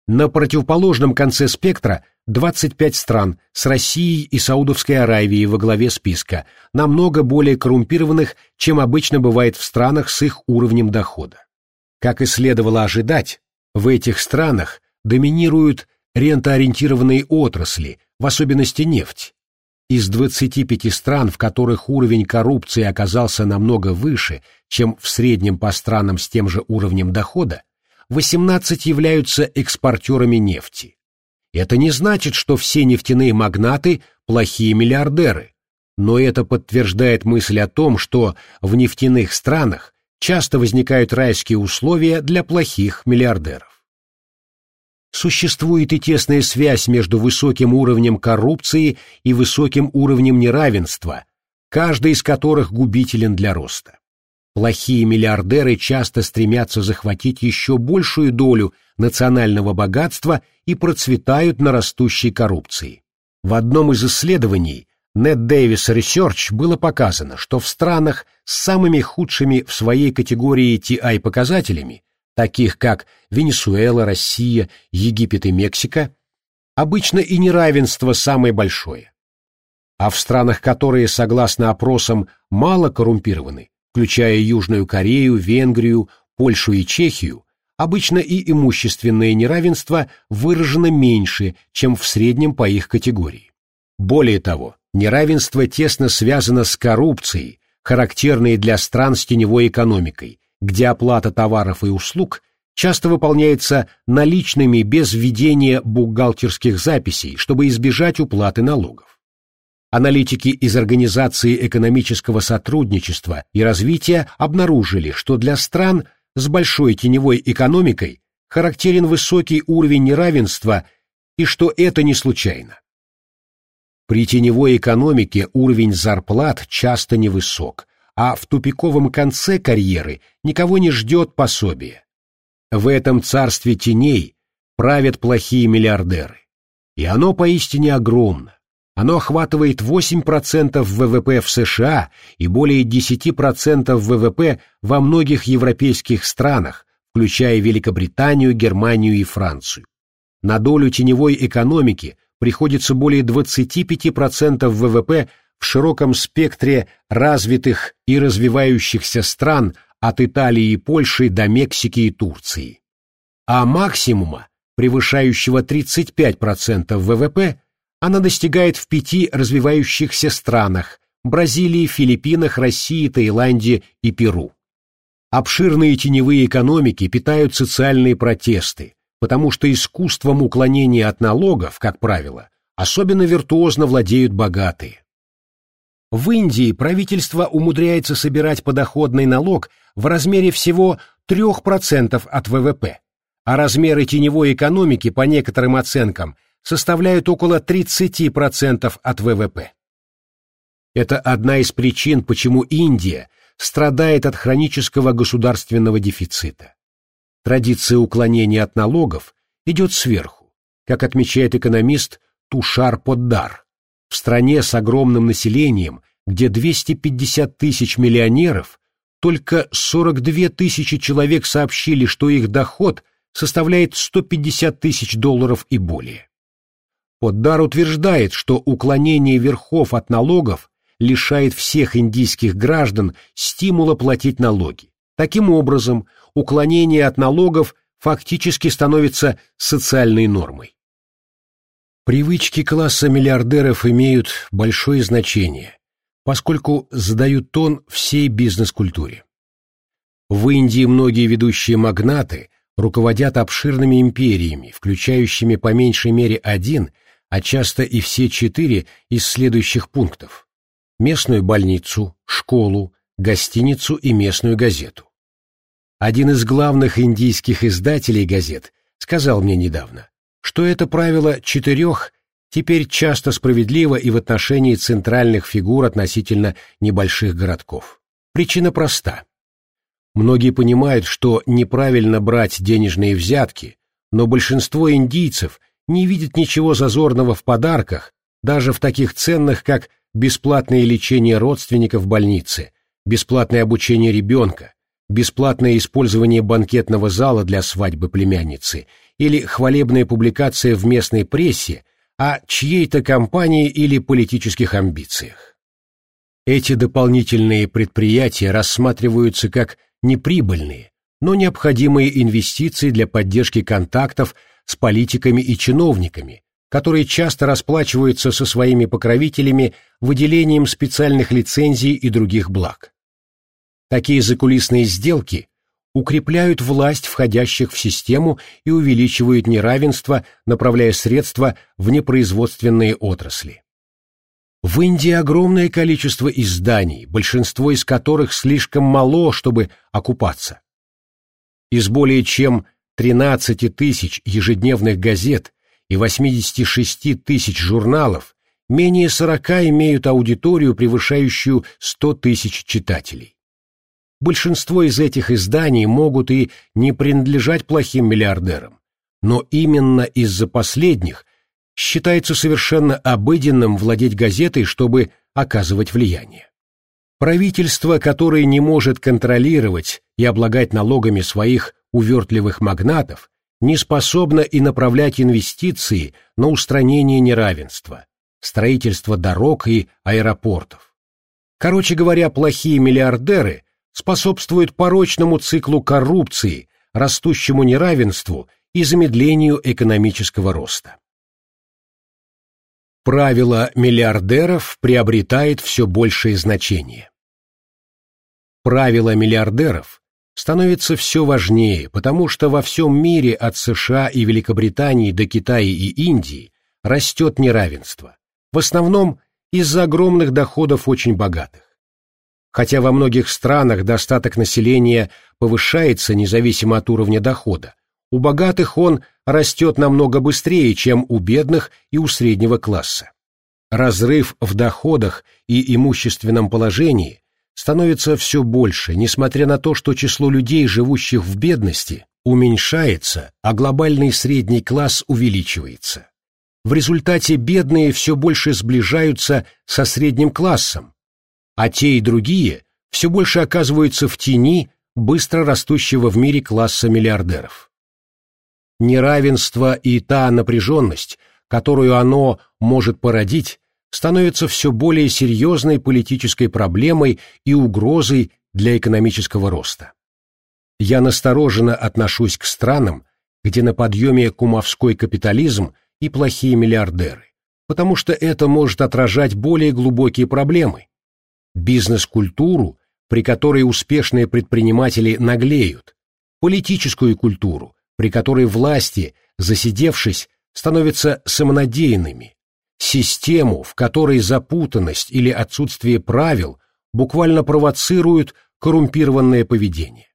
На противоположном конце спектра 25 стран с Россией и Саудовской Аравией во главе списка, намного более коррумпированных, чем обычно бывает в странах с их уровнем дохода. Как и следовало ожидать, в этих странах доминируют рентоориентированные отрасли, в особенности нефть, из 25 стран, в которых уровень коррупции оказался намного выше, чем в среднем по странам с тем же уровнем дохода, 18 являются экспортерами нефти. Это не значит, что все нефтяные магнаты – плохие миллиардеры, но это подтверждает мысль о том, что в нефтяных странах часто возникают райские условия для плохих миллиардеров. Существует и тесная связь между высоким уровнем коррупции и высоким уровнем неравенства, каждый из которых губителен для роста. Плохие миллиардеры часто стремятся захватить еще большую долю национального богатства и процветают на растущей коррупции. В одном из исследований Net Davis Research было показано, что в странах с самыми худшими в своей категории TI показателями таких как Венесуэла, Россия, Египет и Мексика, обычно и неравенство самое большое. А в странах, которые, согласно опросам, мало коррумпированы, включая Южную Корею, Венгрию, Польшу и Чехию, обычно и имущественное неравенство выражено меньше, чем в среднем по их категории. Более того, неравенство тесно связано с коррупцией, характерной для стран с теневой экономикой, где оплата товаров и услуг часто выполняется наличными без введения бухгалтерских записей, чтобы избежать уплаты налогов. Аналитики из Организации экономического сотрудничества и развития обнаружили, что для стран с большой теневой экономикой характерен высокий уровень неравенства и что это не случайно. При теневой экономике уровень зарплат часто невысок, а в тупиковом конце карьеры никого не ждет пособие. В этом царстве теней правят плохие миллиардеры. И оно поистине огромно. Оно охватывает 8% ВВП в США и более 10% ВВП во многих европейских странах, включая Великобританию, Германию и Францию. На долю теневой экономики приходится более 25% ВВП в широком спектре развитых и развивающихся стран от Италии и Польши до Мексики и Турции. А максимума, превышающего 35% ВВП, она достигает в пяти развивающихся странах – Бразилии, Филиппинах, России, Таиланде и Перу. Обширные теневые экономики питают социальные протесты, потому что искусством уклонения от налогов, как правило, особенно виртуозно владеют богатые. В Индии правительство умудряется собирать подоходный налог в размере всего 3% от ВВП, а размеры теневой экономики, по некоторым оценкам, составляют около 30% от ВВП. Это одна из причин, почему Индия страдает от хронического государственного дефицита. Традиция уклонения от налогов идет сверху, как отмечает экономист Тушар Поддар. В стране с огромным населением, где 250 тысяч миллионеров, только 42 тысячи человек сообщили, что их доход составляет 150 тысяч долларов и более. Поддар утверждает, что уклонение верхов от налогов лишает всех индийских граждан стимула платить налоги. Таким образом, уклонение от налогов фактически становится социальной нормой. Привычки класса миллиардеров имеют большое значение, поскольку задают тон всей бизнес-культуре. В Индии многие ведущие магнаты руководят обширными империями, включающими по меньшей мере один, а часто и все четыре из следующих пунктов. Местную больницу, школу, гостиницу и местную газету. Один из главных индийских издателей газет сказал мне недавно, что это правило четырех теперь часто справедливо и в отношении центральных фигур относительно небольших городков. Причина проста. Многие понимают, что неправильно брать денежные взятки, но большинство индийцев не видит ничего зазорного в подарках, даже в таких ценных, как бесплатное лечение родственников в больнице, бесплатное обучение ребенка, бесплатное использование банкетного зала для свадьбы племянницы или хвалебная публикация в местной прессе о чьей-то компании или политических амбициях. Эти дополнительные предприятия рассматриваются как неприбыльные, но необходимые инвестиции для поддержки контактов с политиками и чиновниками, которые часто расплачиваются со своими покровителями выделением специальных лицензий и других благ. Такие закулисные сделки укрепляют власть входящих в систему и увеличивают неравенство, направляя средства в непроизводственные отрасли. В Индии огромное количество изданий, большинство из которых слишком мало, чтобы окупаться. Из более чем 13 тысяч ежедневных газет и 86 тысяч журналов менее 40 имеют аудиторию, превышающую 100 тысяч читателей. Большинство из этих изданий могут и не принадлежать плохим миллиардерам, но именно из-за последних считается совершенно обыденным владеть газетой, чтобы оказывать влияние. Правительство, которое не может контролировать и облагать налогами своих увертливых магнатов, не способно и направлять инвестиции на устранение неравенства, строительство дорог и аэропортов. Короче говоря, плохие миллиардеры способствуют порочному циклу коррупции, растущему неравенству и замедлению экономического роста. Правило миллиардеров приобретает все большее значение. Правило миллиардеров становится все важнее, потому что во всем мире от США и Великобритании до Китая и Индии растет неравенство, в основном из-за огромных доходов очень богатых. Хотя во многих странах достаток населения повышается независимо от уровня дохода, у богатых он растет намного быстрее, чем у бедных и у среднего класса. Разрыв в доходах и имущественном положении становится все больше, несмотря на то, что число людей, живущих в бедности, уменьшается, а глобальный средний класс увеличивается. В результате бедные все больше сближаются со средним классом, а те и другие все больше оказываются в тени быстро растущего в мире класса миллиардеров. Неравенство и та напряженность, которую оно может породить, становятся все более серьезной политической проблемой и угрозой для экономического роста. Я настороженно отношусь к странам, где на подъеме кумовской капитализм и плохие миллиардеры, потому что это может отражать более глубокие проблемы, бизнес-культуру, при которой успешные предприниматели наглеют, политическую культуру, при которой власти, засидевшись, становятся самонадеянными, систему, в которой запутанность или отсутствие правил буквально провоцируют коррумпированное поведение.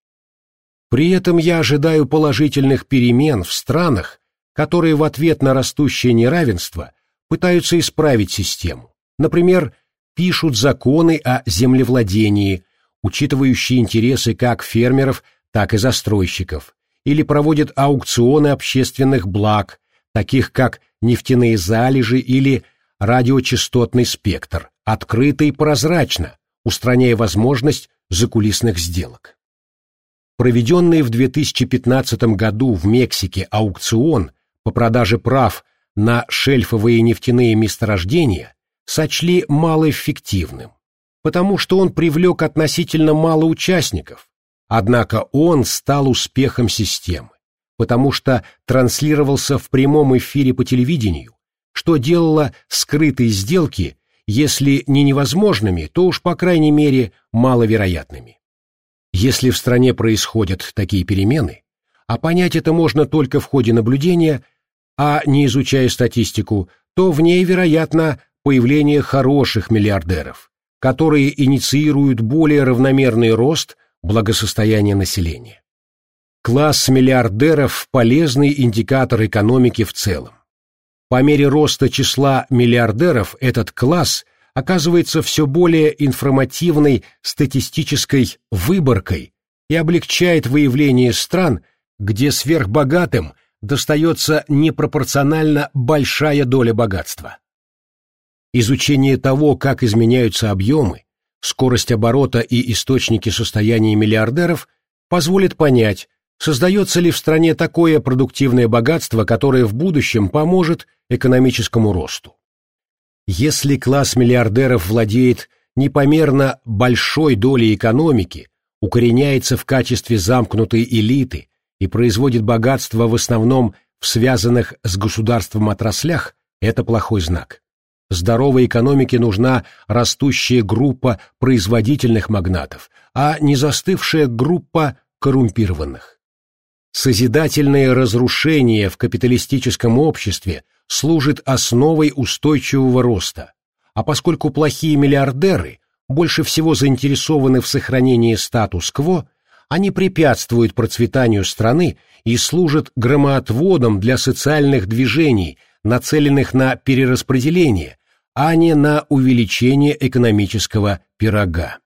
При этом я ожидаю положительных перемен в странах, которые в ответ на растущее неравенство пытаются исправить систему, например, пишут законы о землевладении, учитывающие интересы как фермеров, так и застройщиков, или проводят аукционы общественных благ, таких как нефтяные залежи или радиочастотный спектр, открыто и прозрачно, устраняя возможность закулисных сделок. Проведенный в 2015 году в Мексике аукцион по продаже прав на шельфовые нефтяные месторождения сочли малоэффективным, потому что он привлек относительно мало участников, однако он стал успехом системы, потому что транслировался в прямом эфире по телевидению, что делало скрытые сделки, если не невозможными, то уж по крайней мере маловероятными. Если в стране происходят такие перемены, а понять это можно только в ходе наблюдения, а не изучая статистику, то в ней, вероятно, появление хороших миллиардеров, которые инициируют более равномерный рост благосостояния населения. Класс миллиардеров – полезный индикатор экономики в целом. По мере роста числа миллиардеров этот класс оказывается все более информативной статистической выборкой и облегчает выявление стран, где сверхбогатым достается непропорционально большая доля богатства. Изучение того, как изменяются объемы, скорость оборота и источники состояния миллиардеров позволит понять, создается ли в стране такое продуктивное богатство, которое в будущем поможет экономическому росту. Если класс миллиардеров владеет непомерно большой долей экономики, укореняется в качестве замкнутой элиты и производит богатство в основном в связанных с государством отраслях, это плохой знак. Здоровой экономике нужна растущая группа производительных магнатов, а не застывшая группа коррумпированных. Созидательное разрушение в капиталистическом обществе служит основой устойчивого роста, а поскольку плохие миллиардеры больше всего заинтересованы в сохранении статус-кво, они препятствуют процветанию страны и служат громоотводом для социальных движений, нацеленных на перераспределение, а не на увеличение экономического пирога.